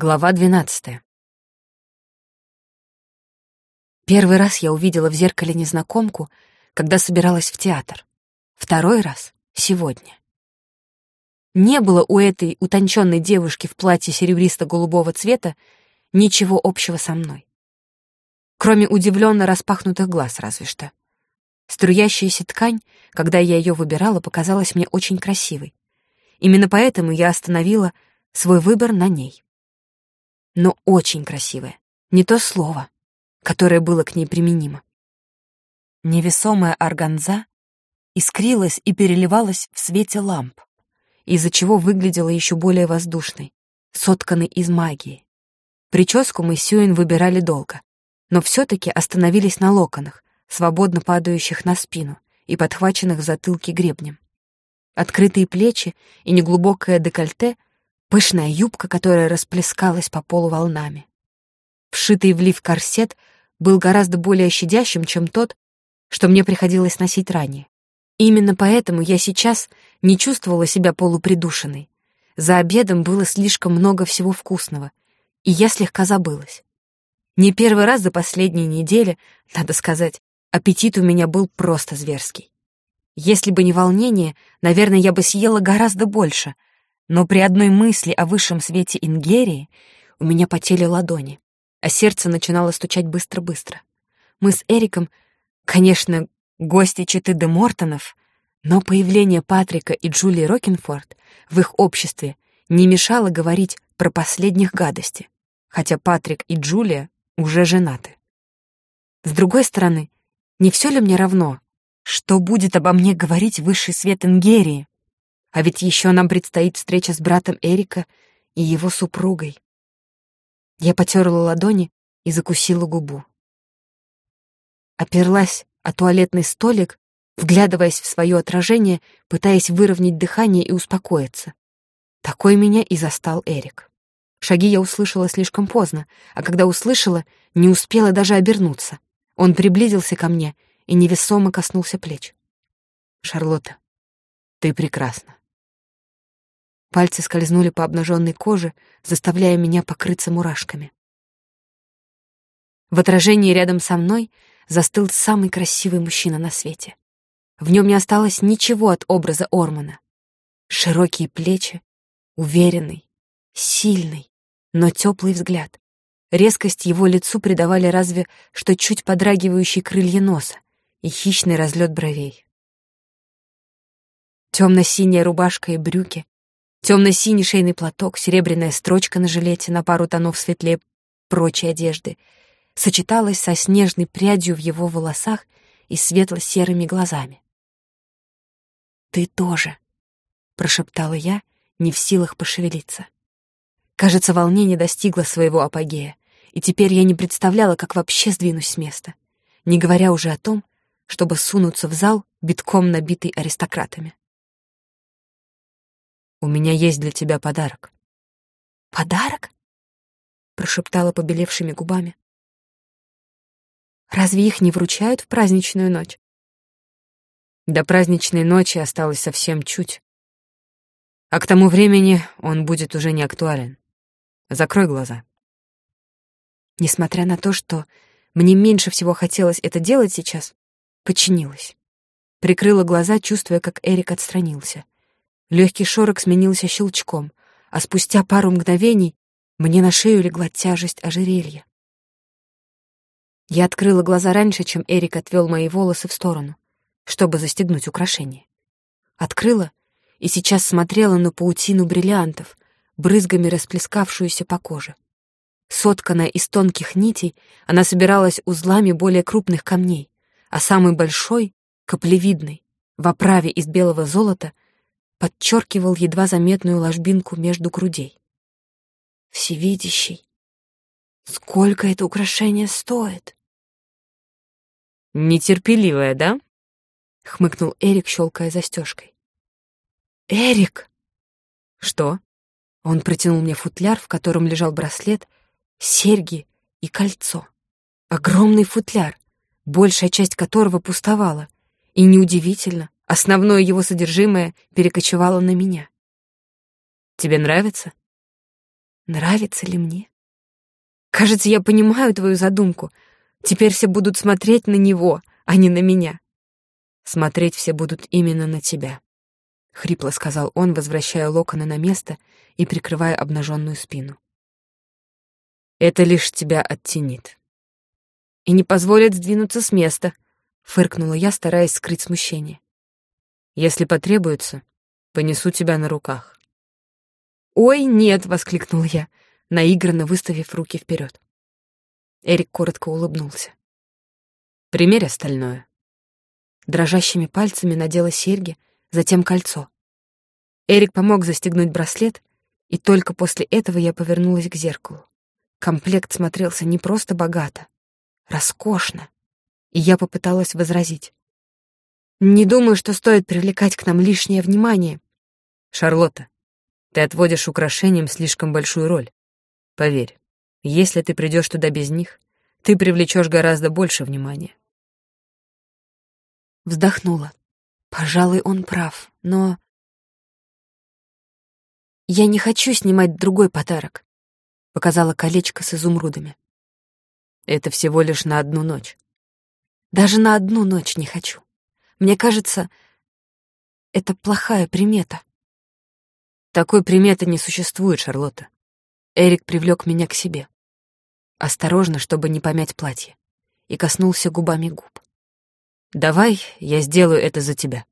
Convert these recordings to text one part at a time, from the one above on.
Глава двенадцатая. Первый раз я увидела в зеркале незнакомку, когда собиралась в театр. Второй раз — сегодня. Не было у этой утонченной девушки в платье серебристо-голубого цвета ничего общего со мной. Кроме удивленно распахнутых глаз разве что. Струящаяся ткань, когда я ее выбирала, показалась мне очень красивой. Именно поэтому я остановила свой выбор на ней но очень красивая. Не то слово, которое было к ней применимо. Невесомая органза искрилась и переливалась в свете ламп, из-за чего выглядела еще более воздушной, сотканной из магии. Прическу мы с Сюин выбирали долго, но все-таки остановились на локонах, свободно падающих на спину и подхваченных в затылке гребнем. Открытые плечи и неглубокое декольте — Пышная юбка, которая расплескалась по полу волнами. Вшитый в лиф корсет был гораздо более щадящим, чем тот, что мне приходилось носить ранее. Именно поэтому я сейчас не чувствовала себя полупридушенной. За обедом было слишком много всего вкусного, и я слегка забылась. Не первый раз за последние недели, надо сказать, аппетит у меня был просто зверский. Если бы не волнение, наверное, я бы съела гораздо больше — но при одной мысли о высшем свете Ингерии у меня потели ладони, а сердце начинало стучать быстро-быстро. Мы с Эриком, конечно, гости четы де Мортонов, но появление Патрика и Джулии Рокинфорд в их обществе не мешало говорить про последних гадости, хотя Патрик и Джулия уже женаты. С другой стороны, не все ли мне равно, что будет обо мне говорить высший свет Ингерии? А ведь еще нам предстоит встреча с братом Эрика и его супругой. Я потерла ладони и закусила губу. Оперлась о туалетный столик, вглядываясь в свое отражение, пытаясь выровнять дыхание и успокоиться. Такой меня и застал Эрик. Шаги я услышала слишком поздно, а когда услышала, не успела даже обернуться. Он приблизился ко мне и невесомо коснулся плеч. «Шарлотта, ты прекрасна». Пальцы скользнули по обнаженной коже, заставляя меня покрыться мурашками. В отражении рядом со мной застыл самый красивый мужчина на свете. В нем не осталось ничего от образа Ормана. Широкие плечи, уверенный, сильный, но теплый взгляд. Резкость его лицу придавали разве что чуть подрагивающие крылья носа и хищный разлет бровей. Темно-синяя рубашка и брюки, Темно-синий шейный платок, серебряная строчка на жилете на пару тонов светлее прочей одежды сочеталась со снежной прядью в его волосах и светло-серыми глазами. «Ты тоже», — прошептала я, не в силах пошевелиться. Кажется, волнение достигло своего апогея, и теперь я не представляла, как вообще сдвинусь с места, не говоря уже о том, чтобы сунуться в зал, битком набитый аристократами. У меня есть для тебя подарок». «Подарок?» — прошептала побелевшими губами. «Разве их не вручают в праздничную ночь?» До праздничной ночи осталось совсем чуть. А к тому времени он будет уже не актуален. Закрой глаза. Несмотря на то, что мне меньше всего хотелось это делать сейчас, подчинилась. Прикрыла глаза, чувствуя, как Эрик отстранился — Легкий шорох сменился щелчком, а спустя пару мгновений мне на шею легла тяжесть ожерелья. Я открыла глаза раньше, чем Эрик отвел мои волосы в сторону, чтобы застегнуть украшение. Открыла и сейчас смотрела на паутину бриллиантов, брызгами расплескавшуюся по коже. Сотканная из тонких нитей, она собиралась узлами более крупных камней, а самый большой, каплевидный, в оправе из белого золота — подчеркивал едва заметную ложбинку между грудей. Всевидящий. Сколько это украшение стоит? Нетерпеливая, да? Хмыкнул Эрик, щелкая застежкой. Эрик! Что? Он протянул мне футляр, в котором лежал браслет, серьги и кольцо. Огромный футляр, большая часть которого пустовала. И неудивительно, Основное его содержимое перекочевало на меня. «Тебе нравится?» Нравится ли мне? Кажется, я понимаю твою задумку. Теперь все будут смотреть на него, а не на меня. Смотреть все будут именно на тебя, — хрипло сказал он, возвращая локоны на место и прикрывая обнаженную спину. Это лишь тебя оттенит. И не позволит сдвинуться с места, — фыркнула я, стараясь скрыть смущение. Если потребуется, понесу тебя на руках. «Ой, нет!» — воскликнул я, наигранно выставив руки вперед. Эрик коротко улыбнулся. «Примерь остальное». Дрожащими пальцами надела серьги, затем кольцо. Эрик помог застегнуть браслет, и только после этого я повернулась к зеркалу. Комплект смотрелся не просто богато, роскошно, и я попыталась возразить. «Не думаю, что стоит привлекать к нам лишнее внимание». «Шарлотта, ты отводишь украшениям слишком большую роль. Поверь, если ты придешь туда без них, ты привлечешь гораздо больше внимания. Вздохнула. Пожалуй, он прав, но... Я не хочу снимать другой подарок. Показала колечко с изумрудами. Это всего лишь на одну ночь. Даже на одну ночь не хочу. Мне кажется, это плохая примета. Такой приметы не существует, Шарлотта. Эрик привлек меня к себе. Осторожно, чтобы не помять платье. И коснулся губами губ. «Давай я сделаю это за тебя».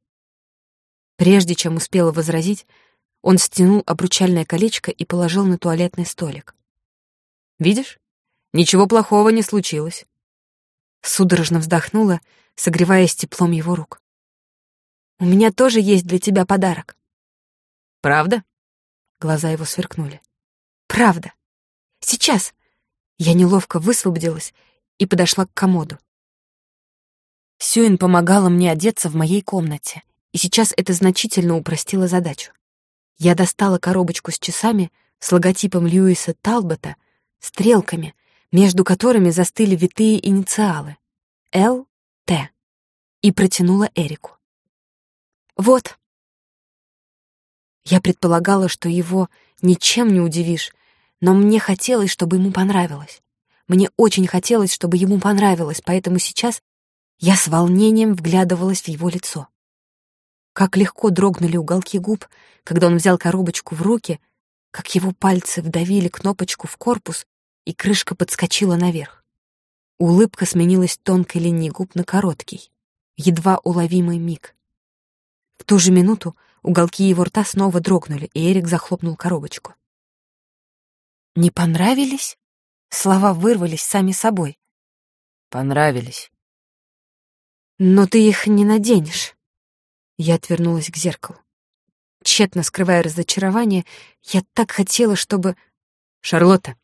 Прежде чем успела возразить, он стянул обручальное колечко и положил на туалетный столик. «Видишь? Ничего плохого не случилось». Судорожно вздохнула, согреваясь теплом его рук. «У меня тоже есть для тебя подарок». Правда? Глаза его сверкнули. Правда. Сейчас. Я неловко высвободилась и подошла к комоду. Сюин помогала мне одеться в моей комнате, и сейчас это значительно упростило задачу. Я достала коробочку с часами с логотипом Льюиса Талбота, стрелками, между которыми застыли витые инициалы — Л, Т, и протянула Эрику. «Вот, я предполагала, что его ничем не удивишь, но мне хотелось, чтобы ему понравилось. Мне очень хотелось, чтобы ему понравилось, поэтому сейчас я с волнением вглядывалась в его лицо. Как легко дрогнули уголки губ, когда он взял коробочку в руки, как его пальцы вдавили кнопочку в корпус, и крышка подскочила наверх. Улыбка сменилась тонкой линией губ на короткий, едва уловимый миг. В ту же минуту Уголки его рта снова дрогнули, и Эрик захлопнул коробочку. «Не понравились?» Слова вырвались сами собой. «Понравились». «Но ты их не наденешь». Я отвернулась к зеркалу. Тщетно скрывая разочарование, я так хотела, чтобы... «Шарлотта!»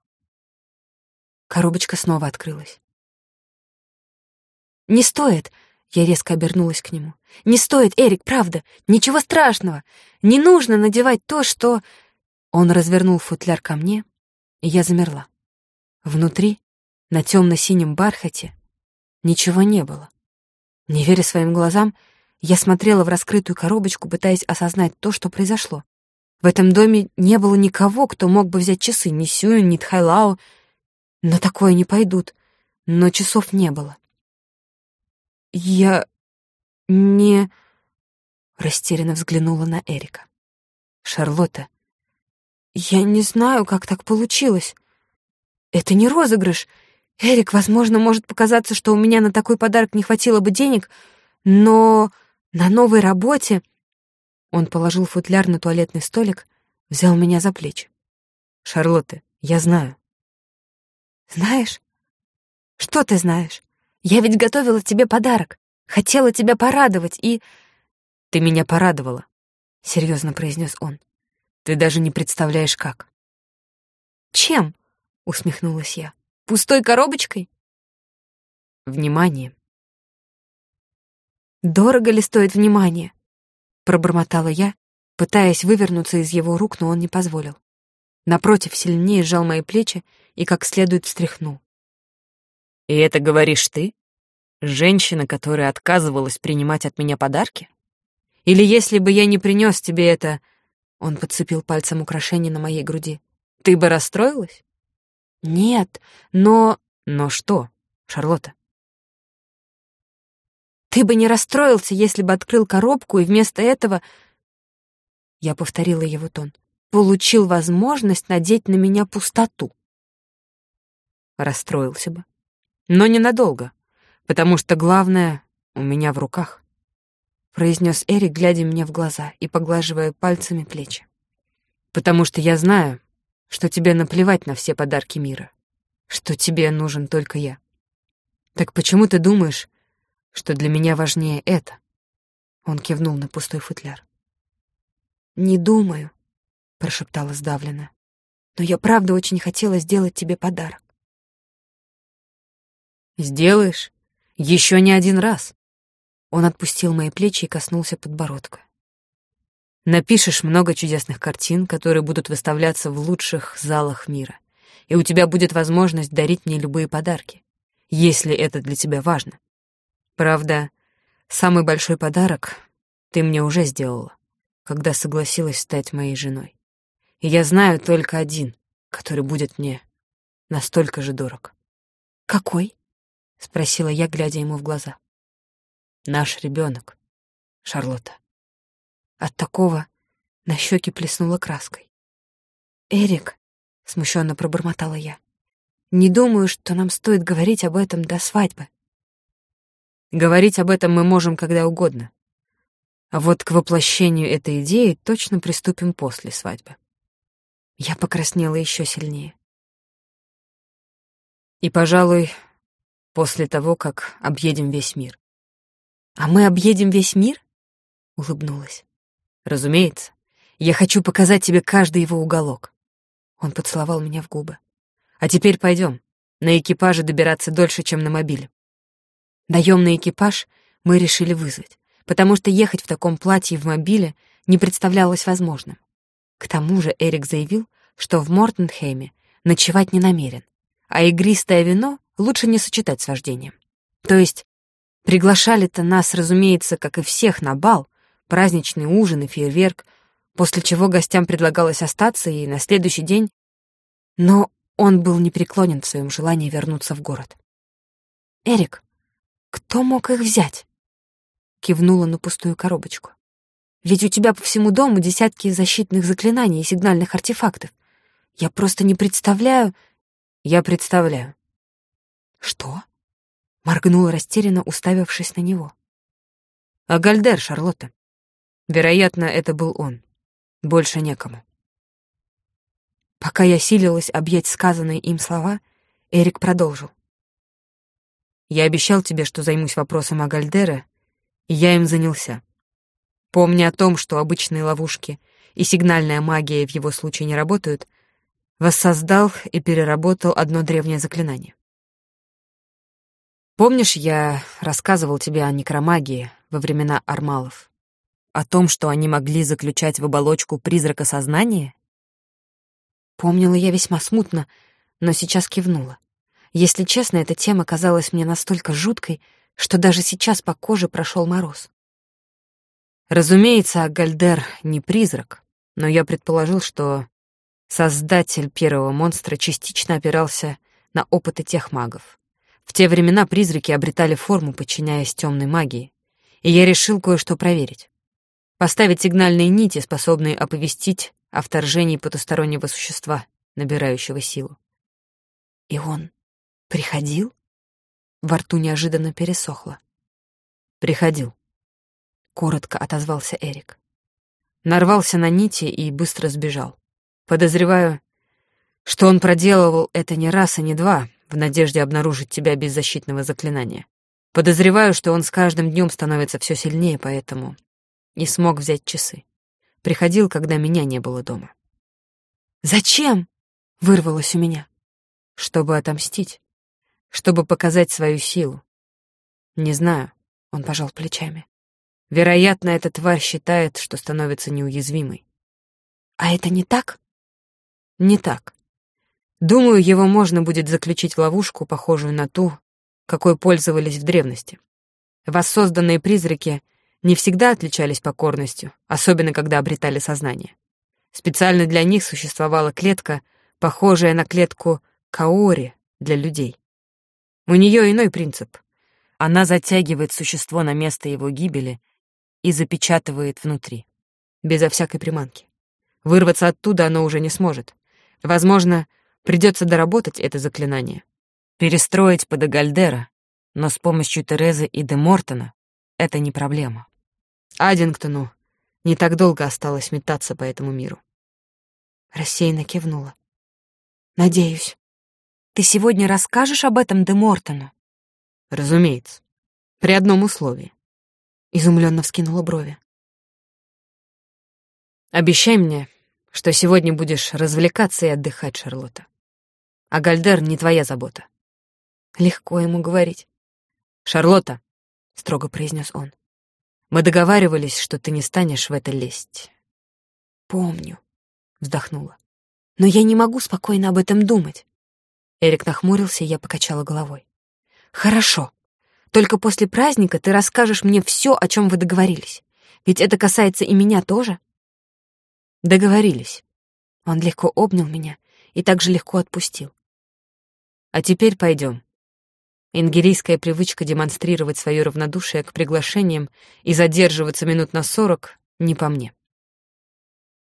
Коробочка снова открылась. «Не стоит!» Я резко обернулась к нему. «Не стоит, Эрик, правда. Ничего страшного. Не нужно надевать то, что...» Он развернул футляр ко мне, и я замерла. Внутри, на темно-синем бархате, ничего не было. Не веря своим глазам, я смотрела в раскрытую коробочку, пытаясь осознать то, что произошло. В этом доме не было никого, кто мог бы взять часы, ни Сюэн, ни Тхайлао. На такое не пойдут. Но часов не было. «Я не...» Растерянно взглянула на Эрика. «Шарлотта, я не знаю, как так получилось. Это не розыгрыш. Эрик, возможно, может показаться, что у меня на такой подарок не хватило бы денег, но на новой работе...» Он положил футляр на туалетный столик, взял меня за плечи. «Шарлотта, я знаю». «Знаешь? Что ты знаешь?» Я ведь готовила тебе подарок, хотела тебя порадовать и...» «Ты меня порадовала», — серьезно произнес он. «Ты даже не представляешь, как». «Чем?» — усмехнулась я. «Пустой коробочкой?» «Внимание». «Дорого ли стоит внимание?» — пробормотала я, пытаясь вывернуться из его рук, но он не позволил. Напротив, сильнее сжал мои плечи и как следует встряхнул. «И это говоришь ты? Женщина, которая отказывалась принимать от меня подарки? Или если бы я не принес тебе это...» Он подцепил пальцем украшение на моей груди. Ты бы расстроилась? Нет, но... Но что, Шарлотта? Ты бы не расстроился, если бы открыл коробку и вместо этого... Я повторила его тон. Получил возможность надеть на меня пустоту. Расстроился бы. Но ненадолго, потому что главное у меня в руках, произнес Эрик, глядя мне в глаза и поглаживая пальцами плечи. Потому что я знаю, что тебе наплевать на все подарки мира, что тебе нужен только я. Так почему ты думаешь, что для меня важнее это?» Он кивнул на пустой футляр. «Не думаю», — прошептала сдавленно. «Но я правда очень хотела сделать тебе подарок». «Сделаешь? Еще не один раз». Он отпустил мои плечи и коснулся подбородка. Напишешь много чудесных картин, которые будут выставляться в лучших залах мира, и у тебя будет возможность дарить мне любые подарки, если это для тебя важно. Правда, самый большой подарок ты мне уже сделала, когда согласилась стать моей женой. И я знаю только один, который будет мне настолько же дорог. «Какой?» — спросила я, глядя ему в глаза. «Наш ребенок, Шарлотта». От такого на щеки плеснула краской. «Эрик», — смущенно пробормотала я, — «не думаю, что нам стоит говорить об этом до свадьбы». Говорить об этом мы можем когда угодно. А вот к воплощению этой идеи точно приступим после свадьбы. Я покраснела еще сильнее. И, пожалуй, после того, как объедем весь мир. «А мы объедем весь мир?» — улыбнулась. «Разумеется. Я хочу показать тебе каждый его уголок». Он поцеловал меня в губы. «А теперь пойдем. На экипаже добираться дольше, чем на мобиле». Наемный экипаж мы решили вызвать, потому что ехать в таком платье в мобиле не представлялось возможным. К тому же Эрик заявил, что в Мортенхейме ночевать не намерен, а игристое вино лучше не сочетать с вождением. То есть приглашали-то нас, разумеется, как и всех, на бал, праздничный ужин и фейерверк, после чего гостям предлагалось остаться и на следующий день... Но он был непреклонен в своем желании вернуться в город. «Эрик, кто мог их взять? Кивнула на пустую коробочку. Ведь у тебя по всему дому десятки защитных заклинаний и сигнальных артефактов. Я просто не представляю... Я представляю. Что? Моргнула растерянно, уставившись на него. А Гальдер, Шарлотта. Вероятно, это был он. Больше некому. Пока я силилась объять сказанные им слова, Эрик продолжил. Я обещал тебе, что займусь вопросом о Гальдере, и я им занялся. Помня о том, что обычные ловушки и сигнальная магия в его случае не работают, воссоздал и переработал одно древнее заклинание. Помнишь, я рассказывал тебе о некромагии во времена Армалов? О том, что они могли заключать в оболочку призрака сознания? Помнила я весьма смутно, но сейчас кивнула. Если честно, эта тема казалась мне настолько жуткой, что даже сейчас по коже прошел мороз. Разумеется, Гальдер не призрак, но я предположил, что создатель первого монстра частично опирался на опыты тех магов. В те времена призраки обретали форму, подчиняясь темной магии, и я решил кое-что проверить. Поставить сигнальные нити, способные оповестить о вторжении потустороннего существа, набирающего силу. И он «Приходил?» Во рту неожиданно пересохло. «Приходил», — коротко отозвался Эрик. Нарвался на нити и быстро сбежал. Подозреваю, что он проделывал это не раз и не два, в надежде обнаружить тебя без защитного заклинания. Подозреваю, что он с каждым днем становится все сильнее, поэтому не смог взять часы. Приходил, когда меня не было дома. «Зачем?» — вырвалось у меня. «Чтобы отомстить чтобы показать свою силу. Не знаю, он пожал плечами. Вероятно, эта тварь считает, что становится неуязвимой. А это не так? Не так. Думаю, его можно будет заключить в ловушку, похожую на ту, какой пользовались в древности. Воссозданные призраки не всегда отличались покорностью, особенно когда обретали сознание. Специально для них существовала клетка, похожая на клетку каори для людей. У нее иной принцип. Она затягивает существо на место его гибели и запечатывает внутри, безо всякой приманки. Вырваться оттуда оно уже не сможет. Возможно, придется доработать это заклинание. Перестроить под Эгальдера, но с помощью Терезы и Де Мортона это не проблема. Аддингтону не так долго осталось метаться по этому миру. Рассеянно кивнула. «Надеюсь. Ты сегодня расскажешь об этом Де Мортону?» «Разумеется. При одном условии». Изумленно вскинула брови. «Обещай мне, что сегодня будешь развлекаться и отдыхать, Шарлотта. А Гальдер не твоя забота». Легко ему говорить. «Шарлотта», — строго произнес он, — «мы договаривались, что ты не станешь в это лезть». «Помню», — вздохнула. «Но я не могу спокойно об этом думать». Эрик нахмурился, и я покачала головой. «Хорошо. Только после праздника ты расскажешь мне все, о чем вы договорились. Ведь это касается и меня тоже». «Договорились». Он легко обнял меня и также легко отпустил. «А теперь пойдем. Ингерийская привычка демонстрировать свое равнодушие к приглашениям и задерживаться минут на сорок не по мне.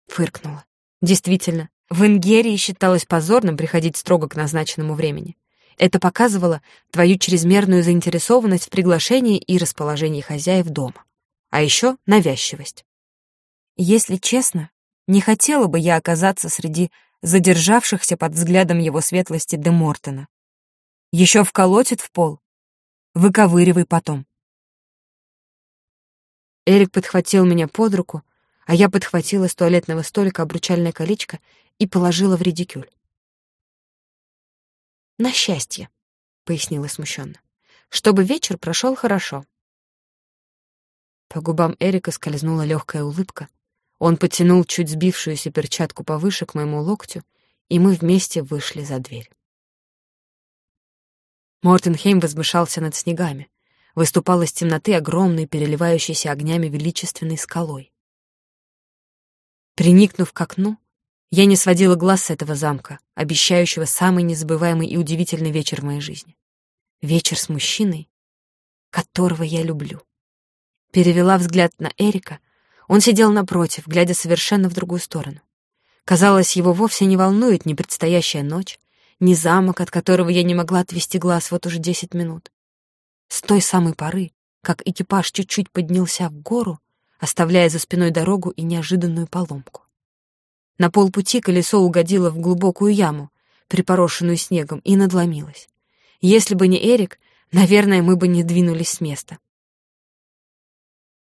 Фыркнула. Действительно, в Ингерии считалось позорным приходить строго к назначенному времени. Это показывало твою чрезмерную заинтересованность в приглашении и расположении хозяев дома. А еще навязчивость. Если честно, не хотела бы я оказаться среди задержавшихся под взглядом его светлости де Мортона. Еще вколотит в пол. Выковыривай потом. Эрик подхватил меня под руку, а я подхватила с туалетного столика обручальное колечко и положила в редикюль. «На счастье», — пояснила смущенно, — «чтобы вечер прошел хорошо». По губам Эрика скользнула легкая улыбка. Он потянул чуть сбившуюся перчатку повыше к моему локтю, и мы вместе вышли за дверь. Мортенхейм возвышался над снегами. Выступал из темноты огромной, переливающейся огнями величественной скалой. Приникнув к окну, я не сводила глаз с этого замка, обещающего самый незабываемый и удивительный вечер в моей жизни. Вечер с мужчиной, которого я люблю. Перевела взгляд на Эрика. Он сидел напротив, глядя совершенно в другую сторону. Казалось, его вовсе не волнует ни предстоящая ночь, ни замок, от которого я не могла отвести глаз вот уже десять минут. С той самой поры, как экипаж чуть-чуть поднялся в гору, оставляя за спиной дорогу и неожиданную поломку. На полпути колесо угодило в глубокую яму, припорошенную снегом, и надломилось. Если бы не Эрик, наверное, мы бы не двинулись с места.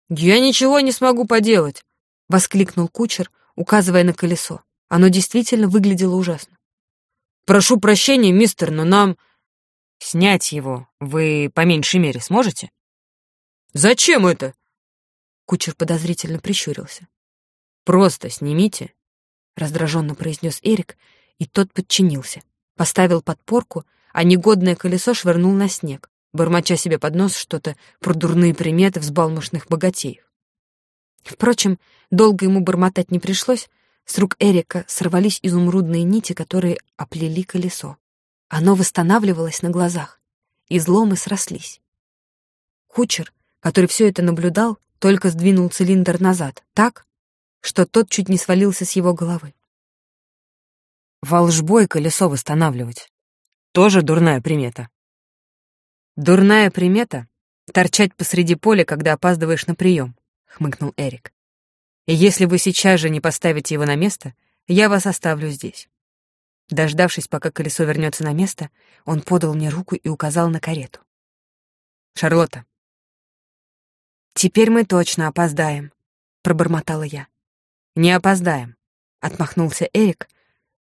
«Я ничего не смогу поделать!» — воскликнул кучер, указывая на колесо. Оно действительно выглядело ужасно. «Прошу прощения, мистер, но нам...» «Снять его вы по меньшей мере сможете?» «Зачем это?» Кучер подозрительно прищурился. «Просто снимите», — раздраженно произнес Эрик, и тот подчинился. Поставил подпорку, а негодное колесо швырнул на снег, бормоча себе под нос что-то про дурные приметы взбалмошных богатеев. Впрочем, долго ему бормотать не пришлось, с рук Эрика сорвались изумрудные нити, которые оплели колесо. Оно восстанавливалось на глазах. Изломы срослись. Кучер, который все это наблюдал, только сдвинул цилиндр назад, так, что тот чуть не свалился с его головы. Волжбой колесо восстанавливать. Тоже дурная примета. Дурная примета — торчать посреди поля, когда опаздываешь на прием, — хмыкнул Эрик. И если вы сейчас же не поставите его на место, я вас оставлю здесь». Дождавшись, пока колесо вернется на место, он подал мне руку и указал на карету. «Шарлотта». «Теперь мы точно опоздаем», — пробормотала я. «Не опоздаем», — отмахнулся Эрик,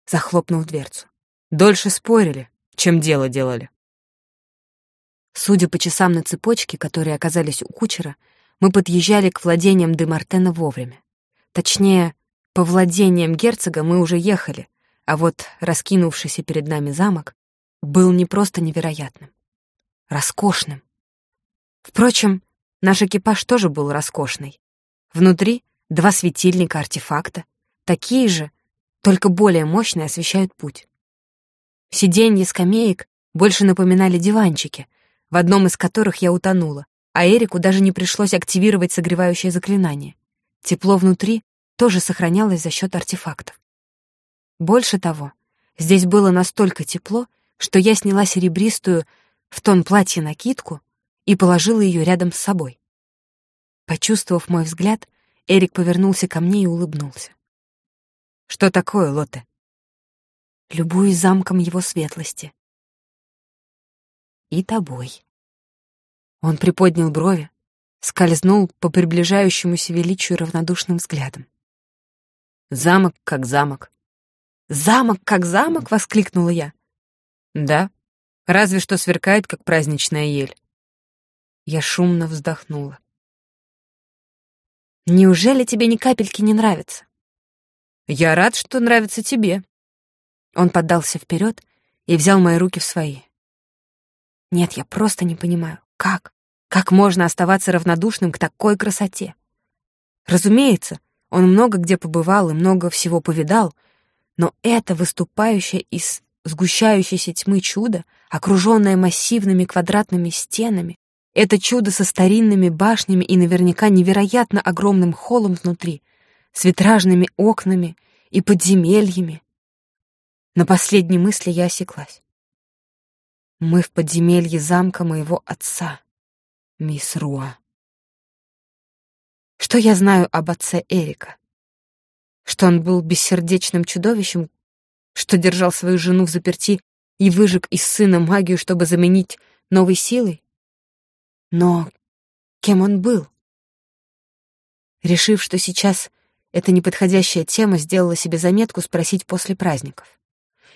захлопнув дверцу. «Дольше спорили, чем дело делали». Судя по часам на цепочке, которые оказались у кучера, мы подъезжали к владениям де Мартена вовремя. Точнее, по владениям герцога мы уже ехали, а вот раскинувшийся перед нами замок был не просто невероятным, роскошным. Впрочем, наш экипаж тоже был роскошный. Внутри два светильника артефакта, такие же, только более мощные освещают путь. Сиденья скамеек больше напоминали диванчики, в одном из которых я утонула, а Эрику даже не пришлось активировать согревающее заклинание. Тепло внутри тоже сохранялось за счет артефактов. Больше того, здесь было настолько тепло, что я сняла серебристую в тон платья накидку и положила ее рядом с собой. Почувствовав мой взгляд, Эрик повернулся ко мне и улыбнулся. «Что такое, Лотте?» «Любуюсь замком его светлости», и тобой. Он приподнял брови, скользнул по приближающемуся величию равнодушным взглядом. Замок как замок. «Замок как замок!» — воскликнула я. «Да, разве что сверкает, как праздничная ель». Я шумно вздохнула. «Неужели тебе ни капельки не нравится?» «Я рад, что нравится тебе». Он поддался вперед и взял мои руки в свои. Нет, я просто не понимаю, как? Как можно оставаться равнодушным к такой красоте? Разумеется, он много где побывал и много всего повидал, но это выступающее из сгущающейся тьмы чудо, окруженное массивными квадратными стенами, это чудо со старинными башнями и наверняка невероятно огромным холлом внутри, с витражными окнами и подземельями. На последней мысли я осеклась. Мы в подземелье замка моего отца, мисс Руа. Что я знаю об отце Эрика? Что он был бессердечным чудовищем, что держал свою жену в заперти и выжег из сына магию, чтобы заменить новой силой? Но кем он был? Решив, что сейчас это неподходящая тема, сделала себе заметку спросить после праздников.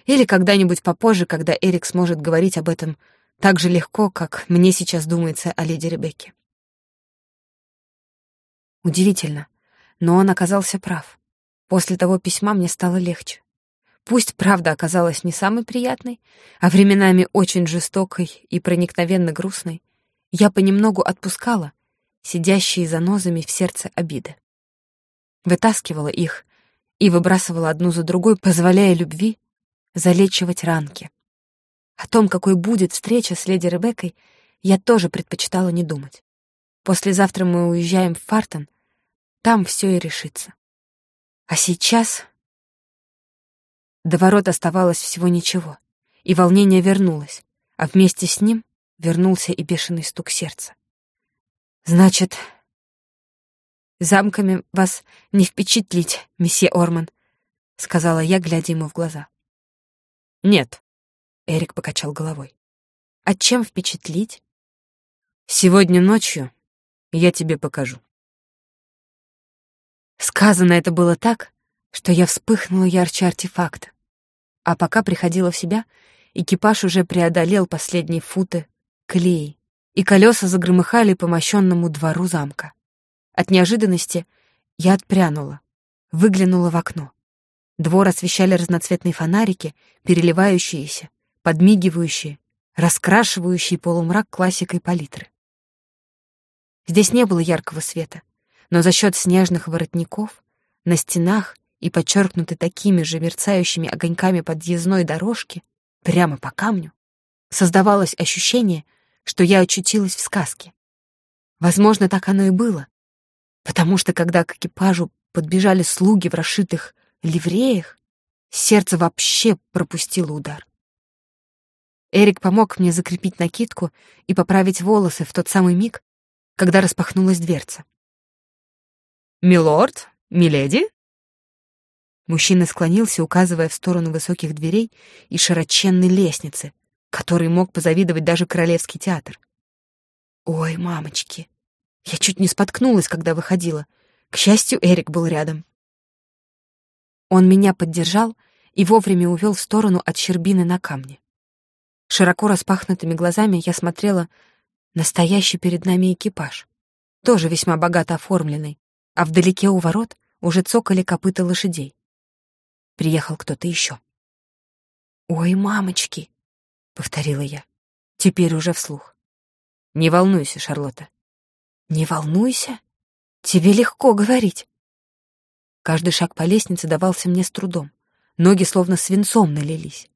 Или когда-нибудь попозже, когда Эрик сможет говорить об этом так же легко, как мне сейчас думается о леди Ребекке. Удивительно, но он оказался прав. После того письма мне стало легче. Пусть правда оказалась не самой приятной, а временами очень жестокой и проникновенно грустной, я понемногу отпускала сидящие за нозами в сердце обиды. Вытаскивала их и выбрасывала одну за другой, позволяя любви залечивать ранки. О том, какой будет встреча с леди Ребеккой, я тоже предпочитала не думать. Послезавтра мы уезжаем в Фартон, там все и решится. А сейчас... До ворот оставалось всего ничего, и волнение вернулось, а вместе с ним вернулся и бешеный стук сердца. «Значит, замками вас не впечатлить, месье Орман», — сказала я, глядя ему в глаза. «Нет», — Эрик покачал головой. «А чем впечатлить?» «Сегодня ночью я тебе покажу». Сказано это было так, что я вспыхнула ярче артефакта. А пока приходила в себя, экипаж уже преодолел последние футы колеи, и колеса загромыхали по мощенному двору замка. От неожиданности я отпрянула, выглянула в окно. Двор освещали разноцветные фонарики, переливающиеся, подмигивающие, раскрашивающие полумрак классикой палитры. Здесь не было яркого света, но за счет снежных воротников на стенах и подчеркнуты такими же мерцающими огоньками подъездной дорожки прямо по камню, создавалось ощущение, что я очутилась в сказке. Возможно, так оно и было, потому что когда к экипажу подбежали слуги в расшитых ливреях, сердце вообще пропустило удар. Эрик помог мне закрепить накидку и поправить волосы в тот самый миг, когда распахнулась дверца. «Милорд? Миледи?» Мужчина склонился, указывая в сторону высоких дверей и широченной лестницы, которой мог позавидовать даже Королевский театр. «Ой, мамочки!» Я чуть не споткнулась, когда выходила. К счастью, Эрик был рядом. Он меня поддержал и вовремя увел в сторону от щербины на камне. Широко распахнутыми глазами я смотрела настоящий перед нами экипаж, тоже весьма богато оформленный, а вдалеке у ворот уже цокали копыта лошадей. Приехал кто-то еще. «Ой, мамочки!» — повторила я, теперь уже вслух. «Не волнуйся, Шарлотта». «Не волнуйся? Тебе легко говорить. Каждый шаг по лестнице давался мне с трудом. Ноги словно свинцом налились.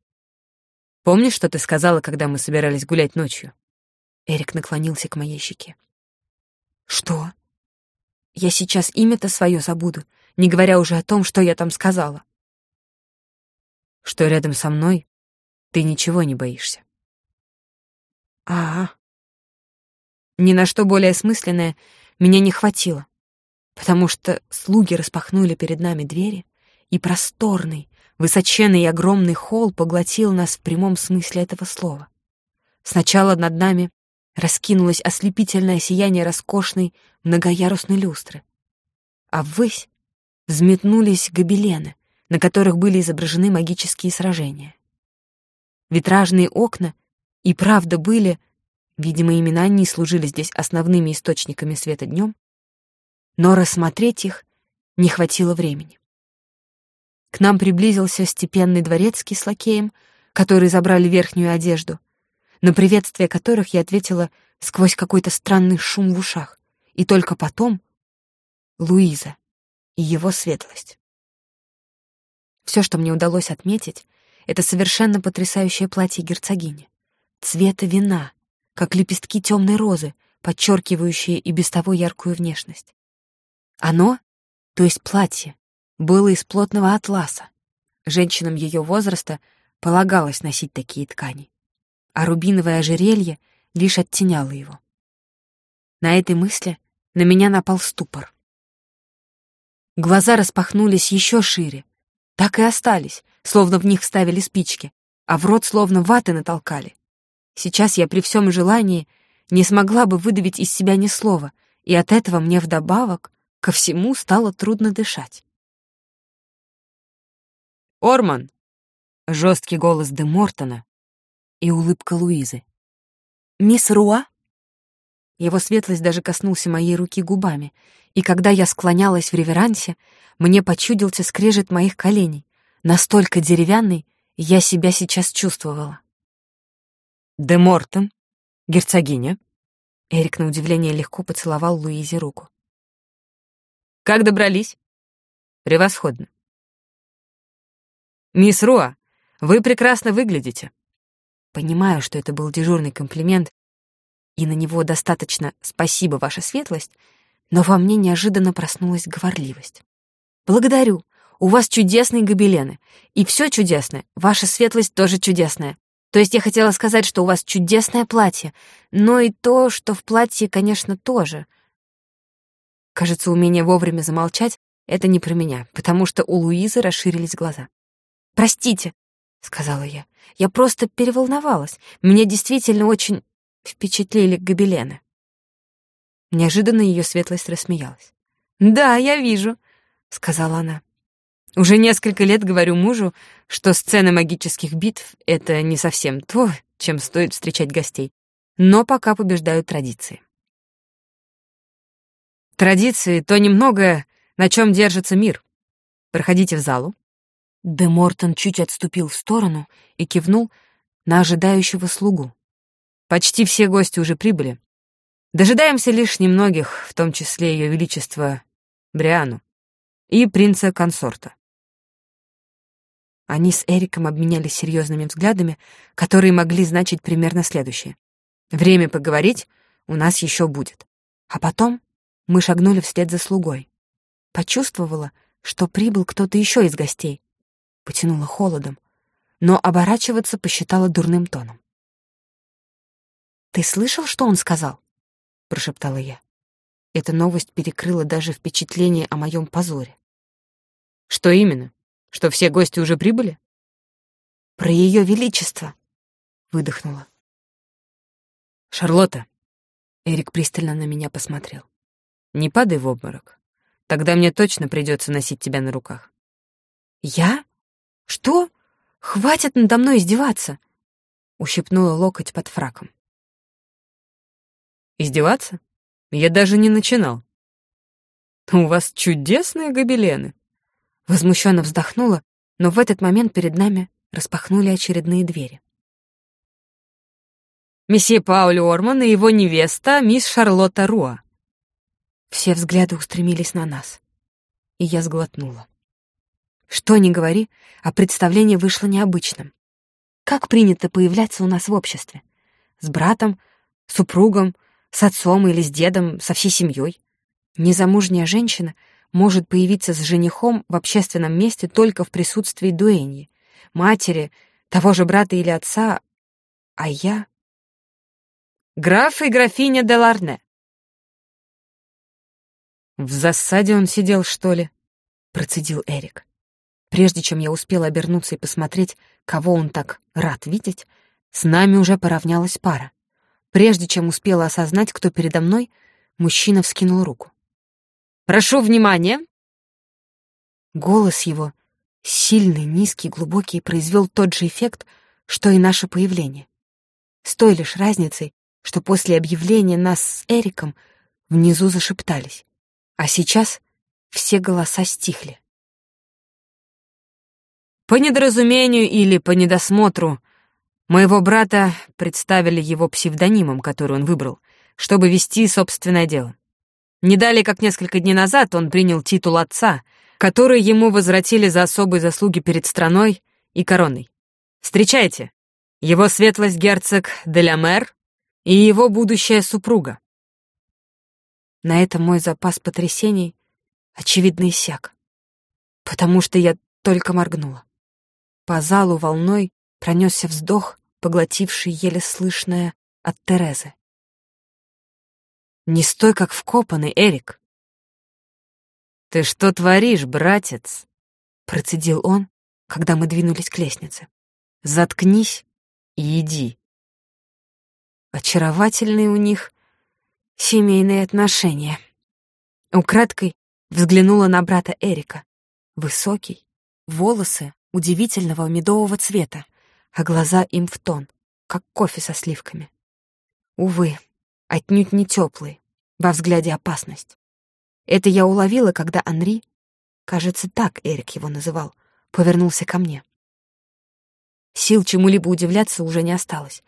Помнишь, что ты сказала, когда мы собирались гулять ночью?» Эрик наклонился к моей щеке. «Что? Я сейчас имя-то свое забуду, не говоря уже о том, что я там сказала». «Что рядом со мной ты ничего не боишься». А, -а, а Ни на что более осмысленное меня не хватило, потому что слуги распахнули перед нами двери, и просторный, высоченный и огромный холл поглотил нас в прямом смысле этого слова. Сначала над нами раскинулось ослепительное сияние роскошной многоярусной люстры, а ввысь взметнулись гобелены, на которых были изображены магические сражения. Витражные окна и правда были, видимо, именно они служили здесь основными источниками света днем, но рассмотреть их не хватило времени. К нам приблизился степенный дворецкий с лакеем, которые забрали верхнюю одежду, на приветствие которых я ответила сквозь какой-то странный шум в ушах, и только потом — Луиза и его светлость. Все, что мне удалось отметить, это совершенно потрясающее платье герцогини, цвета вина, как лепестки темной розы, подчеркивающие и без того яркую внешность. Оно, то есть платье, было из плотного атласа. Женщинам ее возраста полагалось носить такие ткани, а рубиновое ожерелье лишь оттеняло его. На этой мысли на меня напал ступор. Глаза распахнулись еще шире, так и остались, словно в них вставили спички, а в рот словно ваты натолкали. Сейчас я при всем желании не смогла бы выдавить из себя ни слова, и от этого мне вдобавок ко всему стало трудно дышать. «Орман!» — жесткий голос Де Мортона и улыбка Луизы. «Мисс Руа?» Его светлость даже коснулся моей руки губами, и когда я склонялась в реверансе, мне почудился скрежет моих коленей. Настолько деревянный я себя сейчас чувствовала. «Де Мортон, герцогиня». Эрик на удивление легко поцеловал Луизе руку. «Как добрались?» «Превосходно. «Мисс Руа, вы прекрасно выглядите». Понимаю, что это был дежурный комплимент, и на него достаточно «спасибо, ваша светлость», но во мне неожиданно проснулась говорливость. «Благодарю. У вас чудесные гобелены. И все чудесное. Ваша светлость тоже чудесная. То есть я хотела сказать, что у вас чудесное платье, но и то, что в платье, конечно, тоже. Кажется, умение вовремя замолчать — это не про меня, потому что у Луизы расширились глаза. «Простите», — сказала я. «Я просто переволновалась. Меня действительно очень впечатлили гобелены». Неожиданно ее светлость рассмеялась. «Да, я вижу», — сказала она. «Уже несколько лет говорю мужу, что сцены магических битв — это не совсем то, чем стоит встречать гостей, но пока побеждают традиции». «Традиции — то немногое, на чем держится мир. Проходите в залу, Де Мортон чуть отступил в сторону и кивнул на ожидающего слугу. «Почти все гости уже прибыли. Дожидаемся лишь немногих, в том числе Ее Величество Бриану и принца-консорта». Они с Эриком обменялись серьезными взглядами, которые могли значить примерно следующее. «Время поговорить у нас еще будет». А потом мы шагнули вслед за слугой. Почувствовала, что прибыл кто-то еще из гостей, потянуло холодом, но оборачиваться посчитала дурным тоном. «Ты слышал, что он сказал?» — прошептала я. Эта новость перекрыла даже впечатление о моем позоре. «Что именно? Что все гости уже прибыли?» «Про ее величество», — выдохнула. «Шарлотта», — Эрик пристально на меня посмотрел, — «не падай в обморок. Тогда мне точно придется носить тебя на руках». «Я?» «Что? Хватит надо мной издеваться!» Ущипнула локоть под фраком. «Издеваться? Я даже не начинал. У вас чудесные гобелены!» Возмущенно вздохнула, но в этот момент перед нами распахнули очередные двери. «Месье Пауль Орман и его невеста, мисс Шарлотта Руа». Все взгляды устремились на нас, и я сглотнула. Что ни говори, а представление вышло необычным. как принято появляться у нас в обществе? С братом, супругом, с отцом или с дедом, со всей семьей. Незамужняя женщина может появиться с женихом в общественном месте только в присутствии дуэньи, матери, того же брата или отца, а я... Граф и графиня де Ларне. В засаде он сидел, что ли? Процедил Эрик. Прежде чем я успела обернуться и посмотреть, кого он так рад видеть, с нами уже поравнялась пара. Прежде чем успела осознать, кто передо мной, мужчина вскинул руку. «Прошу внимания!» Голос его, сильный, низкий, глубокий, произвел тот же эффект, что и наше появление. С той лишь разницей, что после объявления нас с Эриком внизу зашептались, а сейчас все голоса стихли. По недоразумению или по недосмотру моего брата представили его псевдонимом, который он выбрал, чтобы вести собственное дело. Не далее, как несколько дней назад, он принял титул отца, который ему возвратили за особые заслуги перед страной и короной. Встречайте, его светлость герцог Делямер и его будущая супруга. На этом мой запас потрясений очевидно иссяк, потому что я только моргнула. По залу волной пронесся вздох, поглотивший еле слышное от Терезы. «Не стой, как вкопанный, Эрик!» «Ты что творишь, братец?» — процедил он, когда мы двинулись к лестнице. «Заткнись и иди». Очаровательные у них семейные отношения. Украдкой взглянула на брата Эрика. Высокий, волосы удивительного медового цвета, а глаза им в тон, как кофе со сливками. Увы, отнюдь не теплый, во взгляде опасность. Это я уловила, когда Анри, кажется, так Эрик его называл, повернулся ко мне. Сил чему-либо удивляться уже не осталось.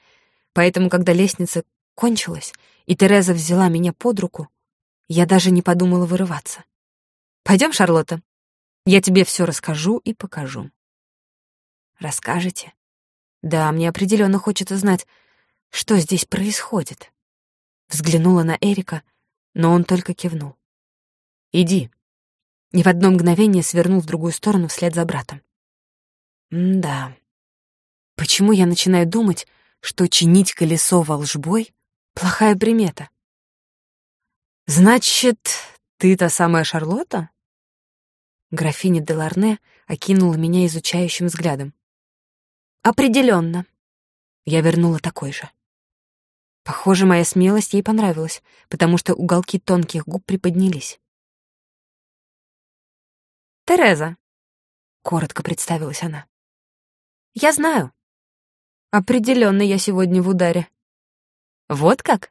Поэтому, когда лестница кончилась, и Тереза взяла меня под руку, я даже не подумала вырываться. Пойдем, Шарлотта. Я тебе все расскажу и покажу. Расскажете? Да, мне определенно хочется знать, что здесь происходит. Взглянула на Эрика, но он только кивнул. Иди. И в одно мгновение свернул в другую сторону вслед за братом. М да. Почему я начинаю думать, что чинить колесо волжбой — плохая примета. «Значит, ты та самая Шарлотта?» Графиня де Ларне окинула меня изучающим взглядом. «Определенно». Я вернула такой же. Похоже, моя смелость ей понравилась, потому что уголки тонких губ приподнялись. «Тереза», — коротко представилась она. «Я знаю, Определенно я сегодня в ударе. Вот как?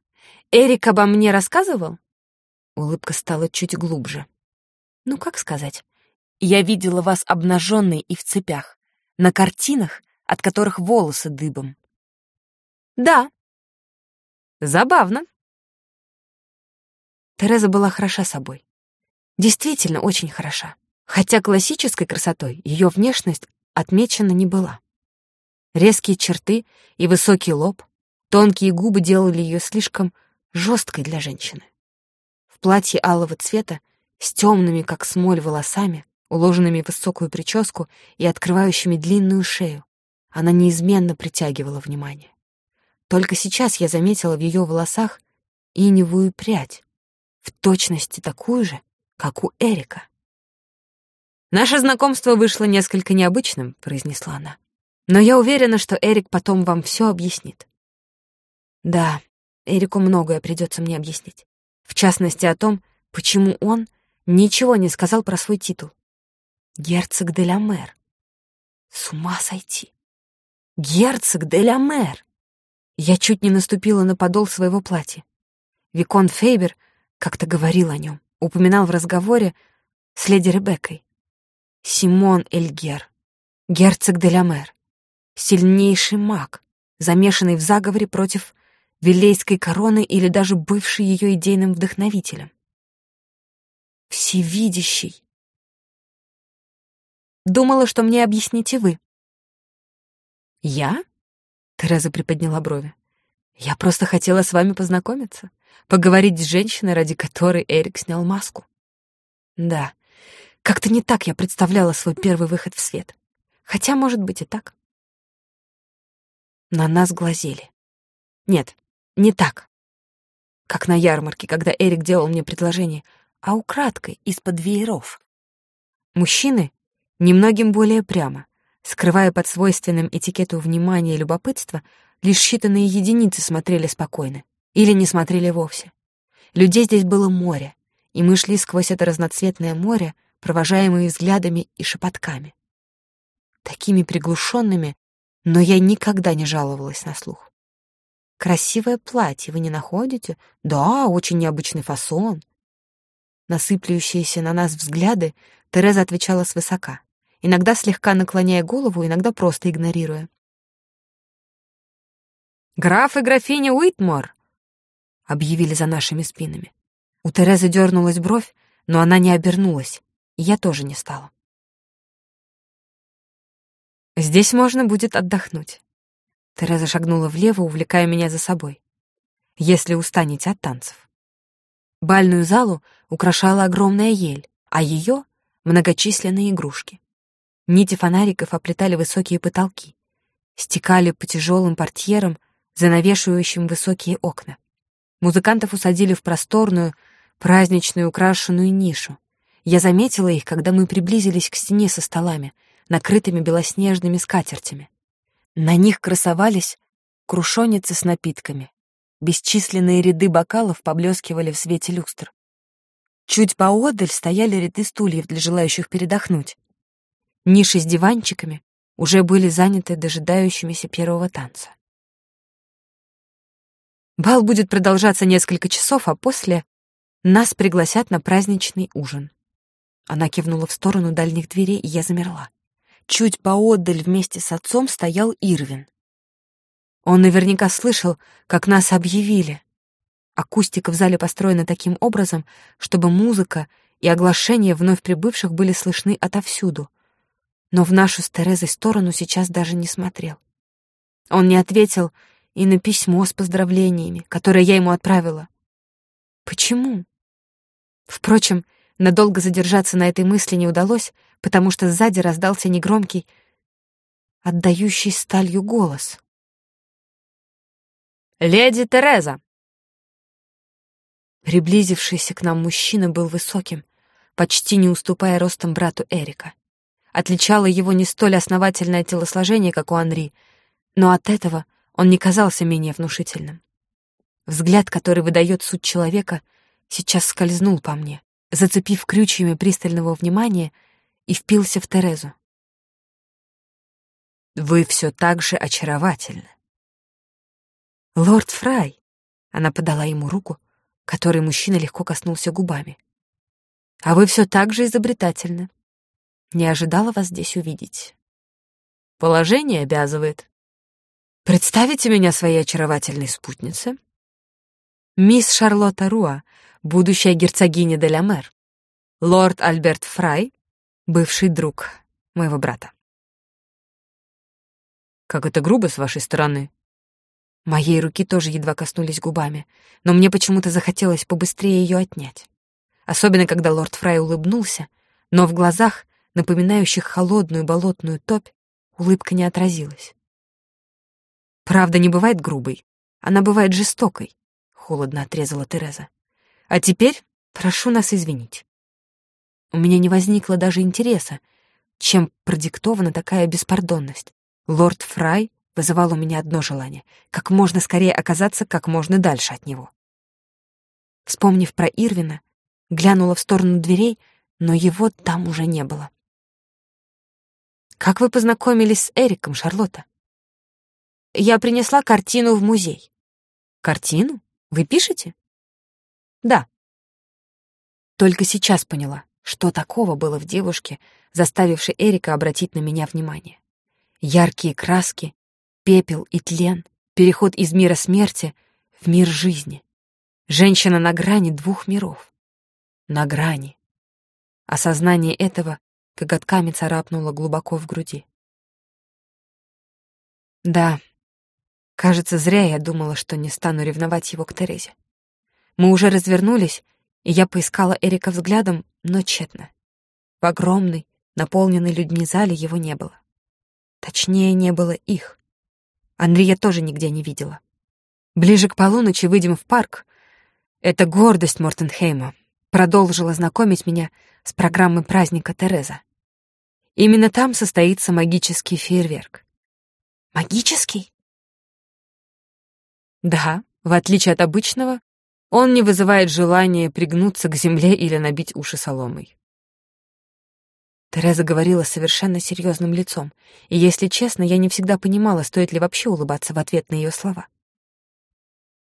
Эрик обо мне рассказывал? Улыбка стала чуть глубже. Ну, как сказать? Я видела вас обнаженной и в цепях, на картинах, от которых волосы дыбом. Да. Забавно. Тереза была хороша собой. Действительно очень хороша. Хотя классической красотой ее внешность отмечена не была. Резкие черты и высокий лоб, тонкие губы делали ее слишком жесткой для женщины. В платье алого цвета, с темными, как смоль, волосами, уложенными в высокую прическу и открывающими длинную шею, она неизменно притягивала внимание. Только сейчас я заметила в ее волосах иневую прядь, в точности такую же, как у Эрика. «Наше знакомство вышло несколько необычным», — произнесла она. Но я уверена, что Эрик потом вам все объяснит. Да, Эрику многое придется мне объяснить. В частности, о том, почему он ничего не сказал про свой титул. Герцог де ла Мэр. С ума сойти. Герцог де ла Мэр. Я чуть не наступила на подол своего платья. Викон Фейбер как-то говорил о нем, упоминал в разговоре с леди Ребеккой. Симон Эльгер, герцог де ла Мэр сильнейший маг, замешанный в заговоре против Вилейской короны или даже бывший ее идейным вдохновителем. Всевидящий. Думала, что мне объясните вы. Я? Тереза приподняла брови. «Я просто хотела с вами познакомиться, поговорить с женщиной, ради которой Эрик снял маску». Да, как-то не так я представляла свой первый выход в свет. Хотя, может быть, и так. На нас глазели. Нет, не так. Как на ярмарке, когда Эрик делал мне предложение, а украдкой, из-под вееров. Мужчины немногим более прямо, скрывая под свойственным этикету внимания и любопытства, лишь считанные единицы смотрели спокойно или не смотрели вовсе. Людей здесь было море, и мы шли сквозь это разноцветное море, провожаемые взглядами и шепотками. Такими приглушенными, но я никогда не жаловалась на слух. «Красивое платье, вы не находите? Да, очень необычный фасон». Насыплющиеся на нас взгляды Тереза отвечала свысока, иногда слегка наклоняя голову, иногда просто игнорируя. «Граф и графиня Уитмор!» — объявили за нашими спинами. У Терезы дернулась бровь, но она не обернулась, и я тоже не стала. «Здесь можно будет отдохнуть». Тереза шагнула влево, увлекая меня за собой. «Если устанете от танцев». Бальную залу украшала огромная ель, а ее — многочисленные игрушки. Нити фонариков оплетали высокие потолки, стекали по тяжелым портьерам, занавешивающим высокие окна. Музыкантов усадили в просторную, праздничную украшенную нишу. Я заметила их, когда мы приблизились к стене со столами, накрытыми белоснежными скатертями. На них красовались крушеницы с напитками. Бесчисленные ряды бокалов поблескивали в свете люстр. Чуть поодаль стояли ряды стульев для желающих передохнуть. Ниши с диванчиками уже были заняты дожидающимися первого танца. Бал будет продолжаться несколько часов, а после нас пригласят на праздничный ужин. Она кивнула в сторону дальних дверей, и я замерла. Чуть поодаль вместе с отцом стоял Ирвин. Он наверняка слышал, как нас объявили. Акустика в зале построена таким образом, чтобы музыка и оглашение вновь прибывших были слышны отовсюду. Но в нашу с Терезой сторону сейчас даже не смотрел. Он не ответил и на письмо с поздравлениями, которое я ему отправила. Почему? Впрочем, надолго задержаться на этой мысли не удалось, потому что сзади раздался негромкий, отдающий сталью голос. «Леди Тереза!» Приблизившийся к нам мужчина был высоким, почти не уступая ростом брату Эрика. Отличало его не столь основательное телосложение, как у Анри, но от этого он не казался менее внушительным. Взгляд, который выдает суть человека, сейчас скользнул по мне, зацепив крючьями пристального внимания и впился в Терезу. «Вы все так же очаровательны». «Лорд Фрай», — она подала ему руку, которой мужчина легко коснулся губами. «А вы все так же изобретательны. Не ожидала вас здесь увидеть». «Положение обязывает». «Представите меня своей очаровательной спутнице?» «Мисс Шарлотта Руа, будущая герцогиня де ла Мэр, лорд Альберт Фрай, бывший друг моего брата. Как это грубо с вашей стороны. Моей руки тоже едва коснулись губами, но мне почему-то захотелось побыстрее ее отнять. Особенно, когда лорд Фрай улыбнулся, но в глазах, напоминающих холодную болотную топь, улыбка не отразилась. Правда не бывает грубой, она бывает жестокой, холодно отрезала Тереза. А теперь прошу нас извинить. У меня не возникло даже интереса, чем продиктована такая беспардонность. Лорд Фрай вызывал у меня одно желание — как можно скорее оказаться как можно дальше от него. Вспомнив про Ирвина, глянула в сторону дверей, но его там уже не было. «Как вы познакомились с Эриком, Шарлотта?» «Я принесла картину в музей». «Картину? Вы пишете?» Да. Только сейчас поняла, что такого было в девушке, заставившей Эрика обратить на меня внимание. Яркие краски, пепел и тлен, переход из мира смерти в мир жизни. Женщина на грани двух миров. На грани. Осознание этого коготками царапнуло глубоко в груди. Да, Кажется, зря я думала, что не стану ревновать его к Терезе. Мы уже развернулись, и я поискала Эрика взглядом, но тщетно. В огромной, наполненной людьми зале его не было. Точнее, не было их. Андрея тоже нигде не видела. Ближе к полуночи выйдем в парк. Это гордость Мортенхейма. Продолжила знакомить меня с программой праздника Тереза. Именно там состоится магический фейерверк. Магический? Да, в отличие от обычного, он не вызывает желания пригнуться к земле или набить уши соломой. Тереза говорила совершенно серьезным лицом, и, если честно, я не всегда понимала, стоит ли вообще улыбаться в ответ на ее слова.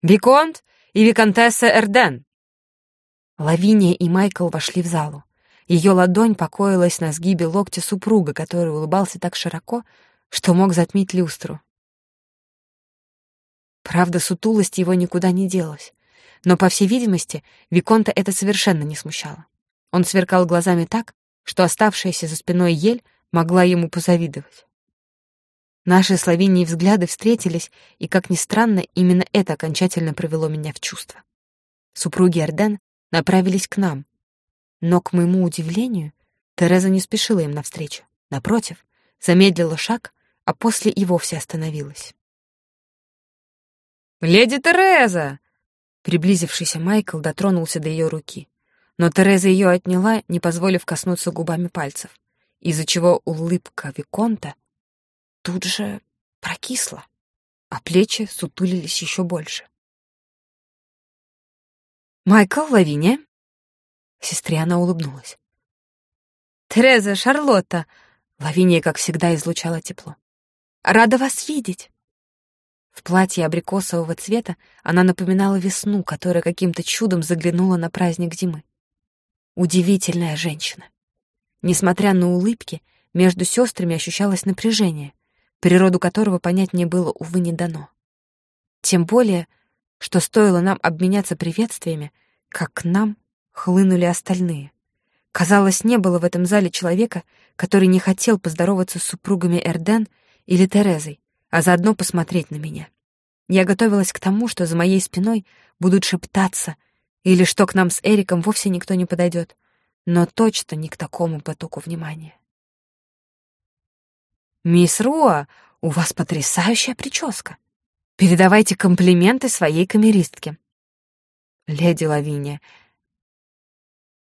«Виконт и Виконтесса Эрден!» Лавиния и Майкл вошли в залу. Ее ладонь покоилась на сгибе локтя супруга, который улыбался так широко, что мог затмить люстру. Правда, сутулость его никуда не делась. Но, по всей видимости, Виконта это совершенно не смущало. Он сверкал глазами так, что оставшаяся за спиной ель могла ему позавидовать. Наши с взгляды встретились, и, как ни странно, именно это окончательно провело меня в чувство. Супруги Эрден направились к нам, но, к моему удивлению, Тереза не спешила им навстречу. Напротив, замедлила шаг, а после и вовсе остановилась. «Леди Тереза!» Приблизившийся Майкл дотронулся до ее руки. Но Тереза ее отняла, не позволив коснуться губами пальцев, из-за чего улыбка Виконта тут же прокисла, а плечи сутулились еще больше. «Майкл, Лавиния?» Сестре она улыбнулась. «Тереза, Шарлотта!» Лавиния, как всегда, излучала тепло. «Рада вас видеть!» В платье абрикосового цвета она напоминала весну, которая каким-то чудом заглянула на праздник зимы. Удивительная женщина. Несмотря на улыбки, между сестрами ощущалось напряжение, природу которого понять мне было, увы, не дано. Тем более, что стоило нам обменяться приветствиями, как к нам хлынули остальные. Казалось, не было в этом зале человека, который не хотел поздороваться с супругами Эрден или Терезой, а заодно посмотреть на меня. Я готовилась к тому, что за моей спиной будут шептаться, или что к нам с Эриком вовсе никто не подойдет, но точно не к такому потоку внимания. «Мисс Руа, у вас потрясающая прическа. Передавайте комплименты своей камеристке». «Леди Лавиния,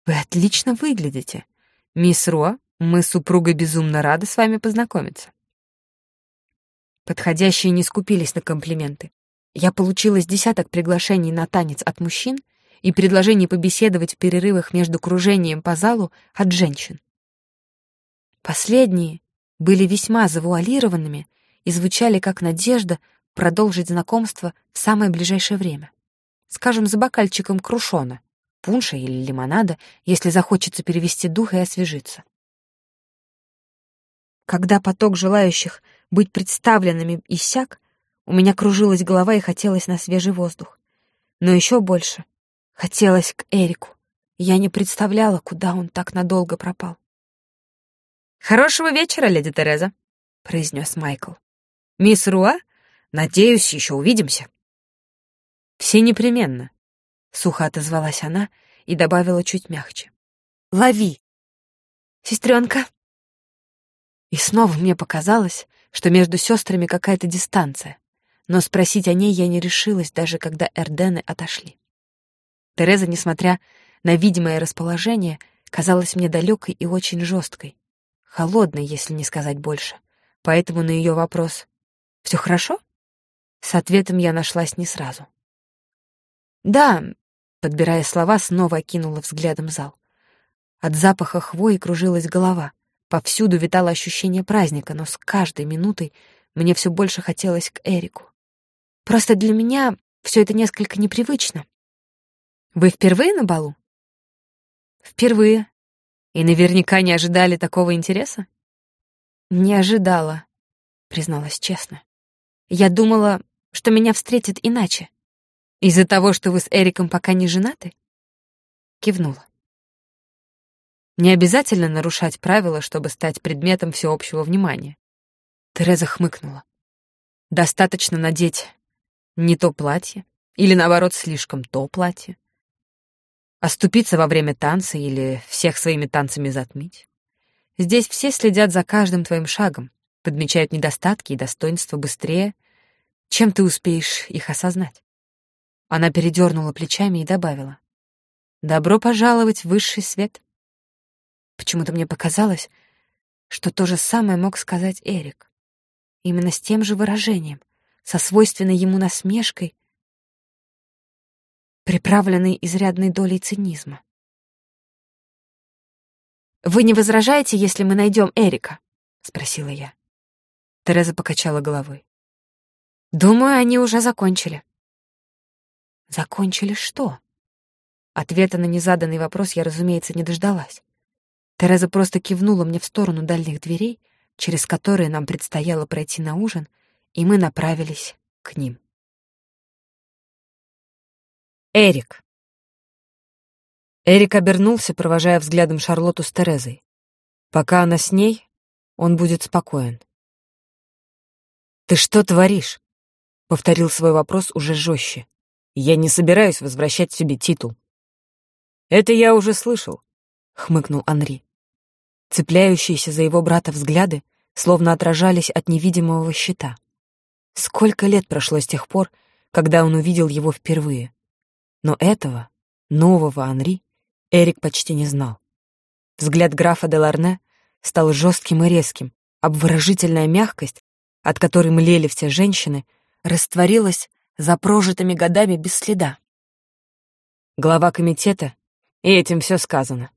вы отлично выглядите. Мисс Руа, мы с супругой безумно рады с вами познакомиться». Подходящие не скупились на комплименты. Я получила с десяток приглашений на танец от мужчин и предложений побеседовать в перерывах между кружением по залу от женщин. Последние были весьма завуалированными и звучали как надежда продолжить знакомство в самое ближайшее время. Скажем, за бокальчиком крушона, пунша или лимонада, если захочется перевести дух и освежиться. Когда поток желающих быть представленными иссяк, у меня кружилась голова и хотелось на свежий воздух. Но еще больше хотелось к Эрику. Я не представляла, куда он так надолго пропал. «Хорошего вечера, леди Тереза», — произнес Майкл. «Мисс Руа, надеюсь, еще увидимся». «Все непременно», — сухо отозвалась она и добавила чуть мягче. «Лови!» «Сестренка!» И снова мне показалось, что между сестрами какая-то дистанция, но спросить о ней я не решилась, даже когда Эрдены отошли. Тереза, несмотря на видимое расположение, казалась мне далекой и очень жесткой, холодной, если не сказать больше. Поэтому на ее вопрос «Все хорошо?» С ответом я нашлась не сразу. «Да», — подбирая слова, снова окинула взглядом зал. От запаха хвои кружилась голова, Повсюду витало ощущение праздника, но с каждой минутой мне все больше хотелось к Эрику. Просто для меня все это несколько непривычно. Вы впервые на балу? Впервые. И наверняка не ожидали такого интереса? Не ожидала, призналась честно. Я думала, что меня встретят иначе. Из-за того, что вы с Эриком пока не женаты? Кивнула. Не обязательно нарушать правила, чтобы стать предметом всеобщего внимания. Тереза хмыкнула. Достаточно надеть не то платье, или наоборот, слишком то платье. Оступиться во время танца или всех своими танцами затмить. Здесь все следят за каждым твоим шагом, подмечают недостатки и достоинства быстрее, чем ты успеешь их осознать. Она передернула плечами и добавила. «Добро пожаловать в высший свет». Почему-то мне показалось, что то же самое мог сказать Эрик. Именно с тем же выражением, со свойственной ему насмешкой, приправленной изрядной долей цинизма. «Вы не возражаете, если мы найдем Эрика?» — спросила я. Тереза покачала головой. «Думаю, они уже закончили». «Закончили что?» Ответа на незаданный вопрос я, разумеется, не дождалась. Тереза просто кивнула мне в сторону дальних дверей, через которые нам предстояло пройти на ужин, и мы направились к ним. Эрик. Эрик обернулся, провожая взглядом Шарлотту с Терезой. Пока она с ней, он будет спокоен. «Ты что творишь?» — повторил свой вопрос уже жестче. «Я не собираюсь возвращать себе титул». «Это я уже слышал», — хмыкнул Анри. Цепляющиеся за его брата взгляды словно отражались от невидимого щита. Сколько лет прошло с тех пор, когда он увидел его впервые. Но этого, нового Анри, Эрик почти не знал. Взгляд графа де Ларне стал жестким и резким, обворожительная мягкость от которой млели все женщины, растворилась за прожитыми годами без следа. Глава комитета, и этим все сказано.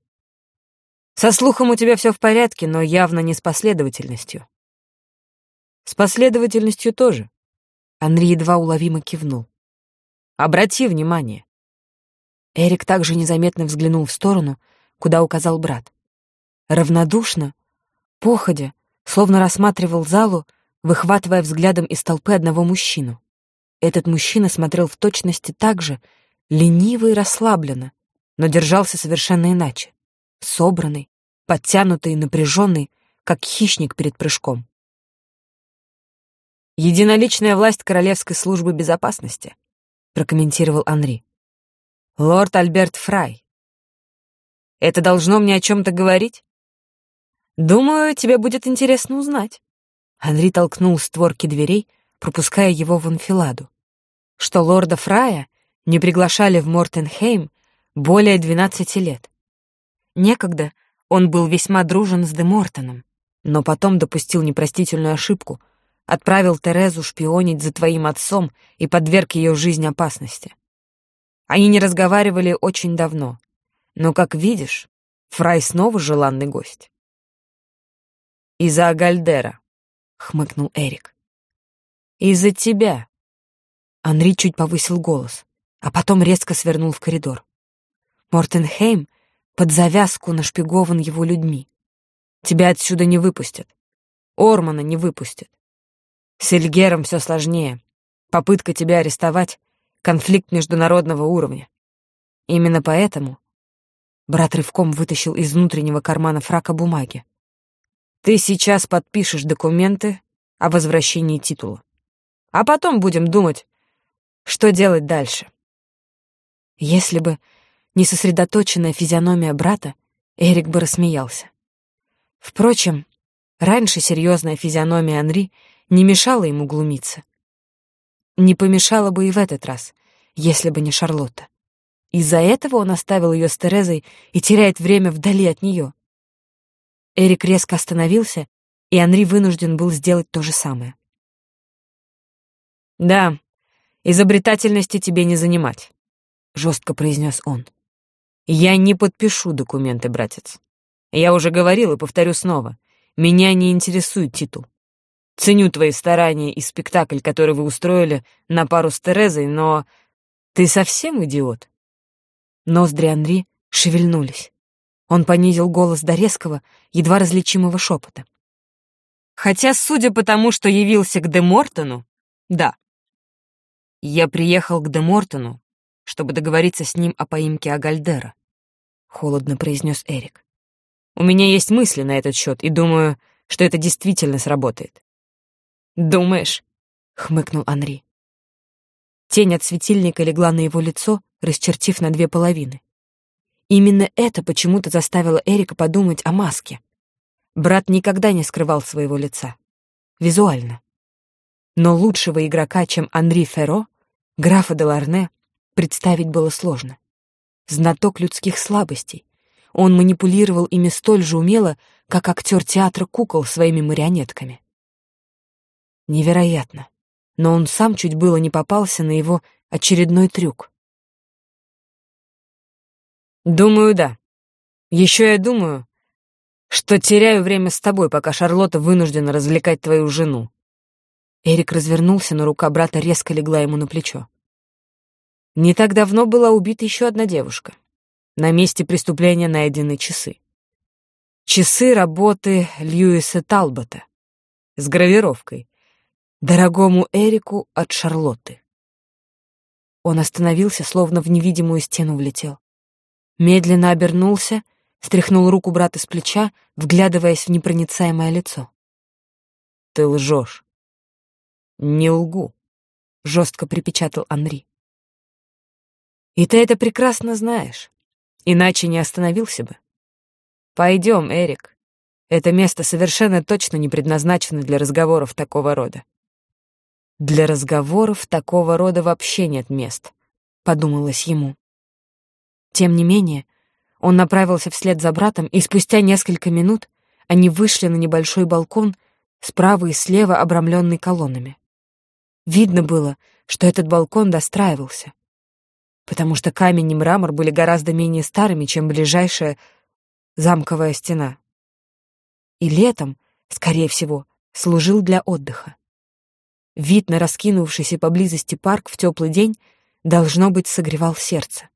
Со слухом у тебя все в порядке, но явно не с последовательностью. С последовательностью тоже. Анри едва уловимо кивнул. Обрати внимание. Эрик также незаметно взглянул в сторону, куда указал брат. Равнодушно, походя, словно рассматривал залу, выхватывая взглядом из толпы одного мужчину. Этот мужчина смотрел в точности так же, лениво и расслабленно, но держался совершенно иначе. Собранный, подтянутый и напряженный, как хищник перед прыжком. «Единоличная власть Королевской службы безопасности», — прокомментировал Анри. «Лорд Альберт Фрай. Это должно мне о чем-то говорить? Думаю, тебе будет интересно узнать». Анри толкнул створки дверей, пропуская его в анфиладу. Что лорда Фрая не приглашали в Мортенхейм более двенадцати лет. Некогда он был весьма дружен с де Мортоном, но потом допустил непростительную ошибку, отправил Терезу шпионить за твоим отцом и подверг ее жизнь опасности. Они не разговаривали очень давно, но, как видишь, Фрай снова желанный гость. Из-за Гальдера. — хмыкнул Эрик. «Из-за тебя». Анри чуть повысил голос, а потом резко свернул в коридор. Мортенхейм под завязку нашпигован его людьми. Тебя отсюда не выпустят. Ормана не выпустят. С Эльгером все сложнее. Попытка тебя арестовать — конфликт международного уровня. Именно поэтому брат рывком вытащил из внутреннего кармана фрака бумаги. Ты сейчас подпишешь документы о возвращении титула. А потом будем думать, что делать дальше. Если бы не сосредоточенная физиономия брата, Эрик бы рассмеялся. Впрочем, раньше серьезная физиономия Анри не мешала ему глумиться. Не помешала бы и в этот раз, если бы не Шарлотта. Из-за этого он оставил ее с Терезой и теряет время вдали от нее. Эрик резко остановился, и Анри вынужден был сделать то же самое. «Да, изобретательности тебе не занимать», — жестко произнес он. «Я не подпишу документы, братец. Я уже говорил и повторю снова. Меня не интересует титул. Ценю твои старания и спектакль, который вы устроили на пару с Терезой, но ты совсем идиот?» Ноздри Анри шевельнулись. Он понизил голос до резкого, едва различимого шепота. Хотя, судя по тому, что явился к Де Мортону, да. Я приехал к Де Мортону, чтобы договориться с ним о поимке Агальдера, холодно произнес Эрик. У меня есть мысли на этот счет, и думаю, что это действительно сработает. Думаешь? хмыкнул Анри. Тень от светильника легла на его лицо, расчертив на две половины. Именно это почему-то заставило Эрика подумать о маске. Брат никогда не скрывал своего лица. Визуально. Но лучшего игрока, чем Анри Ферро, графа де Ларне, представить было сложно. Знаток людских слабостей. Он манипулировал ими столь же умело, как актер театра кукол своими марионетками. Невероятно. Но он сам чуть было не попался на его очередной трюк. «Думаю, да. Еще я думаю, что теряю время с тобой, пока Шарлотта вынуждена развлекать твою жену». Эрик развернулся, но рука брата резко легла ему на плечо. Не так давно была убита еще одна девушка. На месте преступления найдены часы. Часы работы Льюиса Талбота с гравировкой «Дорогому Эрику от Шарлотты». Он остановился, словно в невидимую стену влетел. Медленно обернулся, стряхнул руку брата с плеча, вглядываясь в непроницаемое лицо. «Ты лжешь». «Не лгу», — жестко припечатал Анри. «И ты это прекрасно знаешь, иначе не остановился бы. Пойдем, Эрик. Это место совершенно точно не предназначено для разговоров такого рода. Для разговоров такого рода вообще нет мест, подумалось ему. Тем не менее, он направился вслед за братом, и спустя несколько минут они вышли на небольшой балкон, справа и слева обрамленный колоннами. Видно было, что этот балкон достраивался, потому что камень и мрамор были гораздо менее старыми, чем ближайшая замковая стена. И летом, скорее всего, служил для отдыха. Вид на раскинувшийся поблизости парк в теплый день должно быть согревал сердце.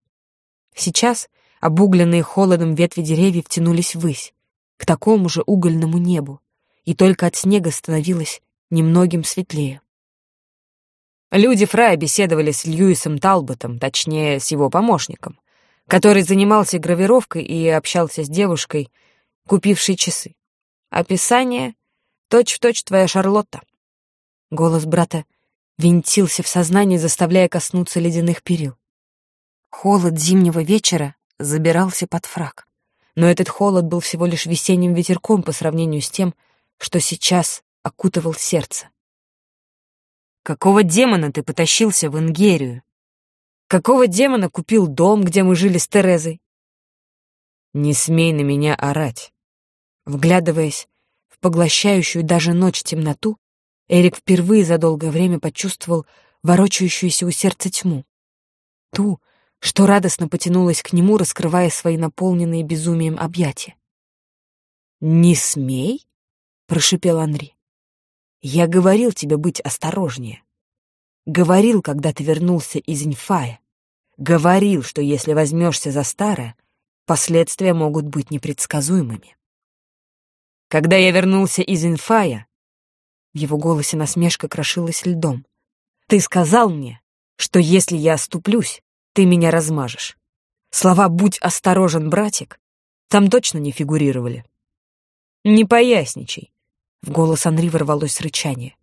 Сейчас обугленные холодом ветви деревьев тянулись ввысь, к такому же угольному небу, и только от снега становилось немногим светлее. Люди Фрая беседовали с Льюисом Талботом, точнее, с его помощником, который занимался гравировкой и общался с девушкой, купившей часы. Описание — точь-в-точь твоя Шарлотта. Голос брата винтился в сознании, заставляя коснуться ледяных перил. Холод зимнего вечера забирался под фрак. Но этот холод был всего лишь весенним ветерком по сравнению с тем, что сейчас окутывал сердце. «Какого демона ты потащился в Ингерию? Какого демона купил дом, где мы жили с Терезой?» «Не смей на меня орать!» Вглядываясь в поглощающую даже ночь темноту, Эрик впервые за долгое время почувствовал ворочающуюся у сердца тьму. Ту, что радостно потянулась к нему, раскрывая свои наполненные безумием объятия. «Не смей?» — прошипел Анри. «Я говорил тебе быть осторожнее. Говорил, когда ты вернулся из Инфая. Говорил, что если возьмешься за старое, последствия могут быть непредсказуемыми. Когда я вернулся из Инфая, в его голосе насмешка крошилась льдом. «Ты сказал мне, что если я оступлюсь, ты меня размажешь. Слова «будь осторожен, братик» там точно не фигурировали. «Не поясничай», — в голос Анри ворвалось рычание.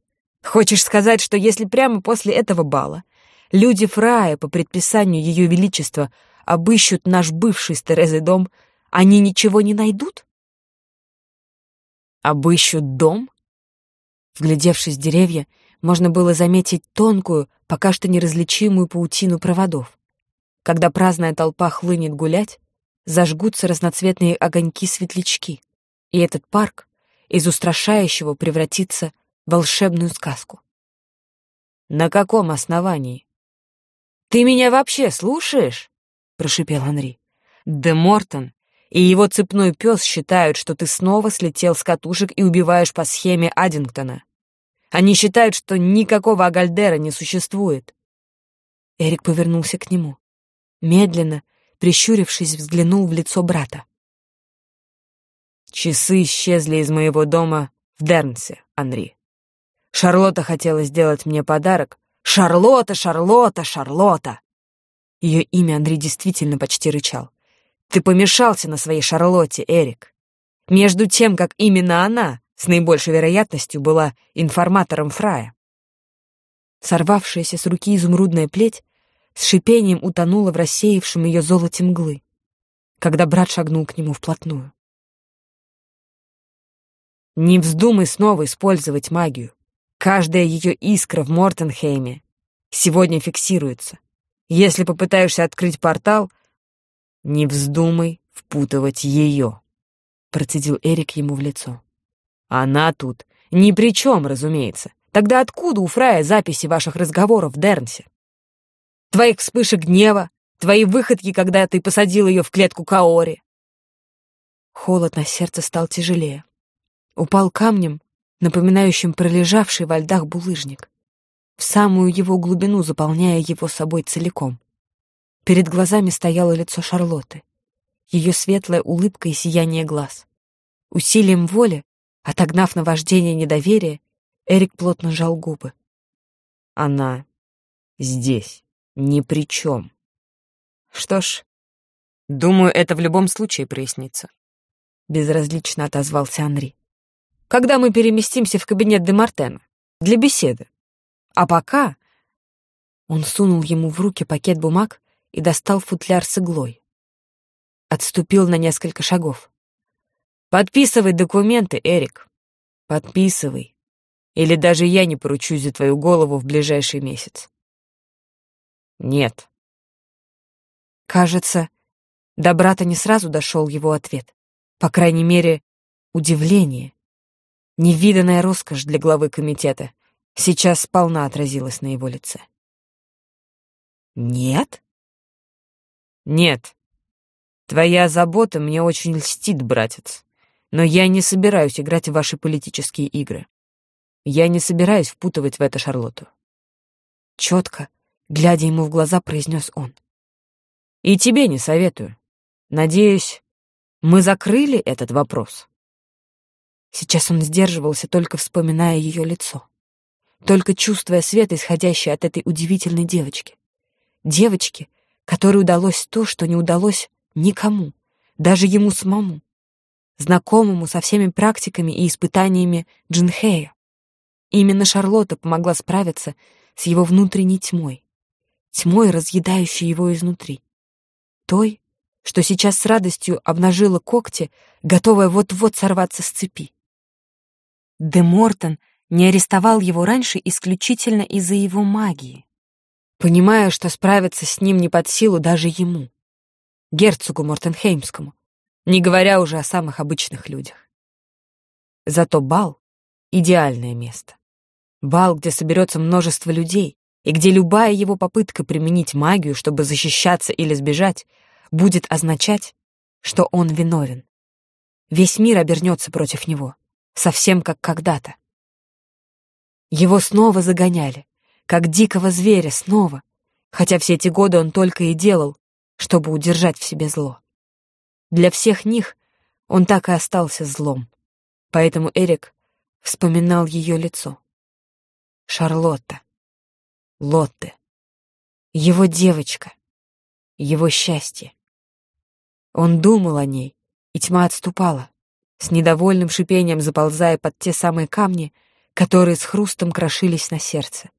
«Хочешь сказать, что если прямо после этого бала люди Фрая по предписанию Ее Величества обыщут наш бывший с Терезой дом, они ничего не найдут?» «Обыщут дом?» Вглядевшись в деревья, можно было заметить тонкую, пока что неразличимую паутину проводов. Когда праздная толпа хлынет гулять, зажгутся разноцветные огоньки-светлячки, и этот парк из устрашающего превратится в волшебную сказку. «На каком основании?» «Ты меня вообще слушаешь?» — прошипел Анри. «Де Мортон и его цепной пес считают, что ты снова слетел с катушек и убиваешь по схеме Аддингтона. Они считают, что никакого Агальдера не существует. Эрик повернулся к нему. Медленно, прищурившись, взглянул в лицо брата. Часы исчезли из моего дома в Дернсе, Анри. Шарлотта хотела сделать мне подарок. Шарлотта, Шарлотта, Шарлотта! Ее имя Андрей действительно почти рычал. Ты помешался на своей Шарлотте, Эрик. Между тем, как именно она с наибольшей вероятностью была информатором Фрая. Сорвавшаяся с руки изумрудная плеть с шипением утонула в рассеявшем ее золоте мглы, когда брат шагнул к нему вплотную. «Не вздумай снова использовать магию. Каждая ее искра в Мортенхейме сегодня фиксируется. Если попытаешься открыть портал, не вздумай впутывать ее», — процедил Эрик ему в лицо. «Она тут ни при чем, разумеется. Тогда откуда у Фрая записи ваших разговоров в Дернсе? Твоих вспышек гнева, твои выходки, когда ты посадил ее в клетку Каори?» Холод на сердце стал тяжелее. Упал камнем, напоминающим пролежавший во льдах булыжник, в самую его глубину заполняя его собой целиком. Перед глазами стояло лицо Шарлотты, ее светлая улыбка и сияние глаз. Усилием воли, отогнав наваждение недоверия, Эрик плотно сжал губы. Она здесь ни при чем. Что ж, думаю, это в любом случае прояснится. Безразлично отозвался Анри когда мы переместимся в кабинет де Мартена для беседы. А пока...» Он сунул ему в руки пакет бумаг и достал футляр с иглой. Отступил на несколько шагов. «Подписывай документы, Эрик. Подписывай. Или даже я не поручусь за твою голову в ближайший месяц». «Нет». Кажется, до брата не сразу дошел его ответ. По крайней мере, удивление. Невиданная роскошь для главы комитета сейчас сполна отразилась на его лице. «Нет?» «Нет. Твоя забота мне очень льстит, братец. Но я не собираюсь играть в ваши политические игры. Я не собираюсь впутывать в это Шарлотту». Четко, глядя ему в глаза, произнес он. «И тебе не советую. Надеюсь, мы закрыли этот вопрос». Сейчас он сдерживался, только вспоминая ее лицо. Только чувствуя свет, исходящий от этой удивительной девочки. Девочки, которой удалось то, что не удалось никому, даже ему самому, знакомому со всеми практиками и испытаниями Джинхея. Именно Шарлотта помогла справиться с его внутренней тьмой, тьмой, разъедающей его изнутри. Той, что сейчас с радостью обнажила когти, готовая вот-вот сорваться с цепи. Де Мортон не арестовал его раньше исключительно из-за его магии, понимая, что справиться с ним не под силу даже ему, герцогу Мортенхеймскому, не говоря уже о самых обычных людях. Зато бал — идеальное место. Бал, где соберется множество людей, и где любая его попытка применить магию, чтобы защищаться или сбежать, будет означать, что он виновен. Весь мир обернется против него совсем как когда-то. Его снова загоняли, как дикого зверя снова, хотя все эти годы он только и делал, чтобы удержать в себе зло. Для всех них он так и остался злом, поэтому Эрик вспоминал ее лицо. Шарлотта, Лотте, его девочка, его счастье. Он думал о ней, и тьма отступала с недовольным шипением заползая под те самые камни, которые с хрустом крошились на сердце.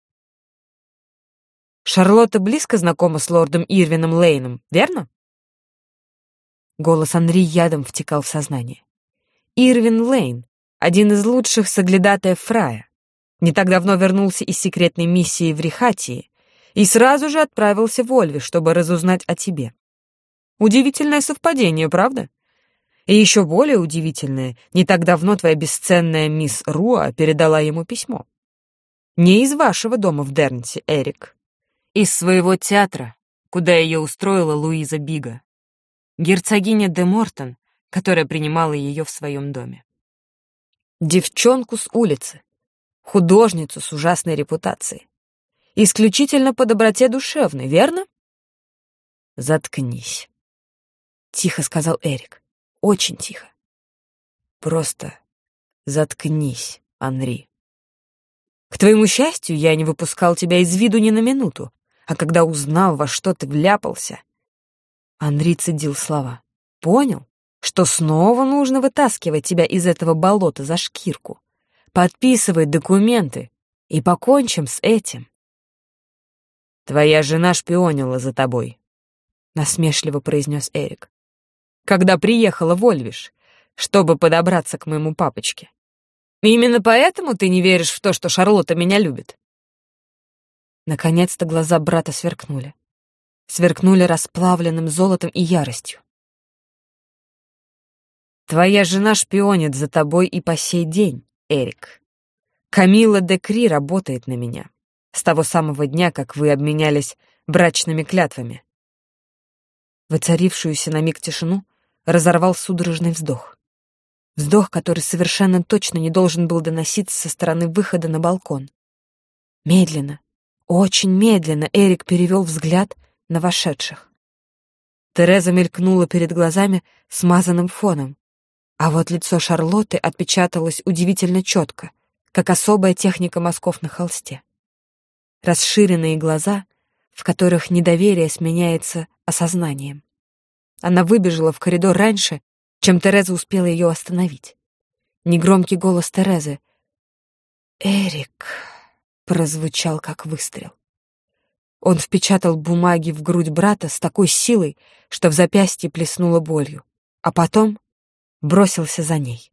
«Шарлотта близко знакома с лордом Ирвином Лейном, верно?» Голос Анри ядом втекал в сознание. Ирвин Лейн — один из лучших соглядатаев Фрая. Не так давно вернулся из секретной миссии в Рихатии и сразу же отправился в Ольве, чтобы разузнать о тебе. Удивительное совпадение, правда? И еще более удивительное, не так давно твоя бесценная мисс Руа передала ему письмо. Не из вашего дома в Дернте, Эрик. Из своего театра, куда ее устроила Луиза Бига. Герцогиня де Мортон, которая принимала ее в своем доме. Девчонку с улицы, художницу с ужасной репутацией. Исключительно по доброте душевной, верно? Заткнись, — тихо сказал Эрик. Очень тихо. Просто заткнись, Анри. К твоему счастью, я не выпускал тебя из виду ни на минуту, а когда узнал, во что ты вляпался... Анри цедил слова. Понял, что снова нужно вытаскивать тебя из этого болота за шкирку. Подписывай документы и покончим с этим. Твоя жена шпионила за тобой, насмешливо произнес Эрик. Когда приехала в Ольвиш, чтобы подобраться к моему папочке. Именно поэтому ты не веришь в то, что Шарлотта меня любит. Наконец-то глаза брата сверкнули. Сверкнули расплавленным золотом и яростью. Твоя жена шпионит за тобой и по сей день, Эрик. Камила де Кри работает на меня. С того самого дня, как вы обменялись брачными клятвами. Воцарившуюся на миг тишину разорвал судорожный вздох. Вздох, который совершенно точно не должен был доноситься со стороны выхода на балкон. Медленно, очень медленно Эрик перевел взгляд на вошедших. Тереза мелькнула перед глазами смазанным фоном, а вот лицо Шарлотты отпечаталось удивительно четко, как особая техника мазков на холсте. Расширенные глаза, в которых недоверие сменяется осознанием. Она выбежала в коридор раньше, чем Тереза успела ее остановить. Негромкий голос Терезы. «Эрик...» прозвучал как выстрел. Он впечатал бумаги в грудь брата с такой силой, что в запястье плеснуло болью, а потом бросился за ней.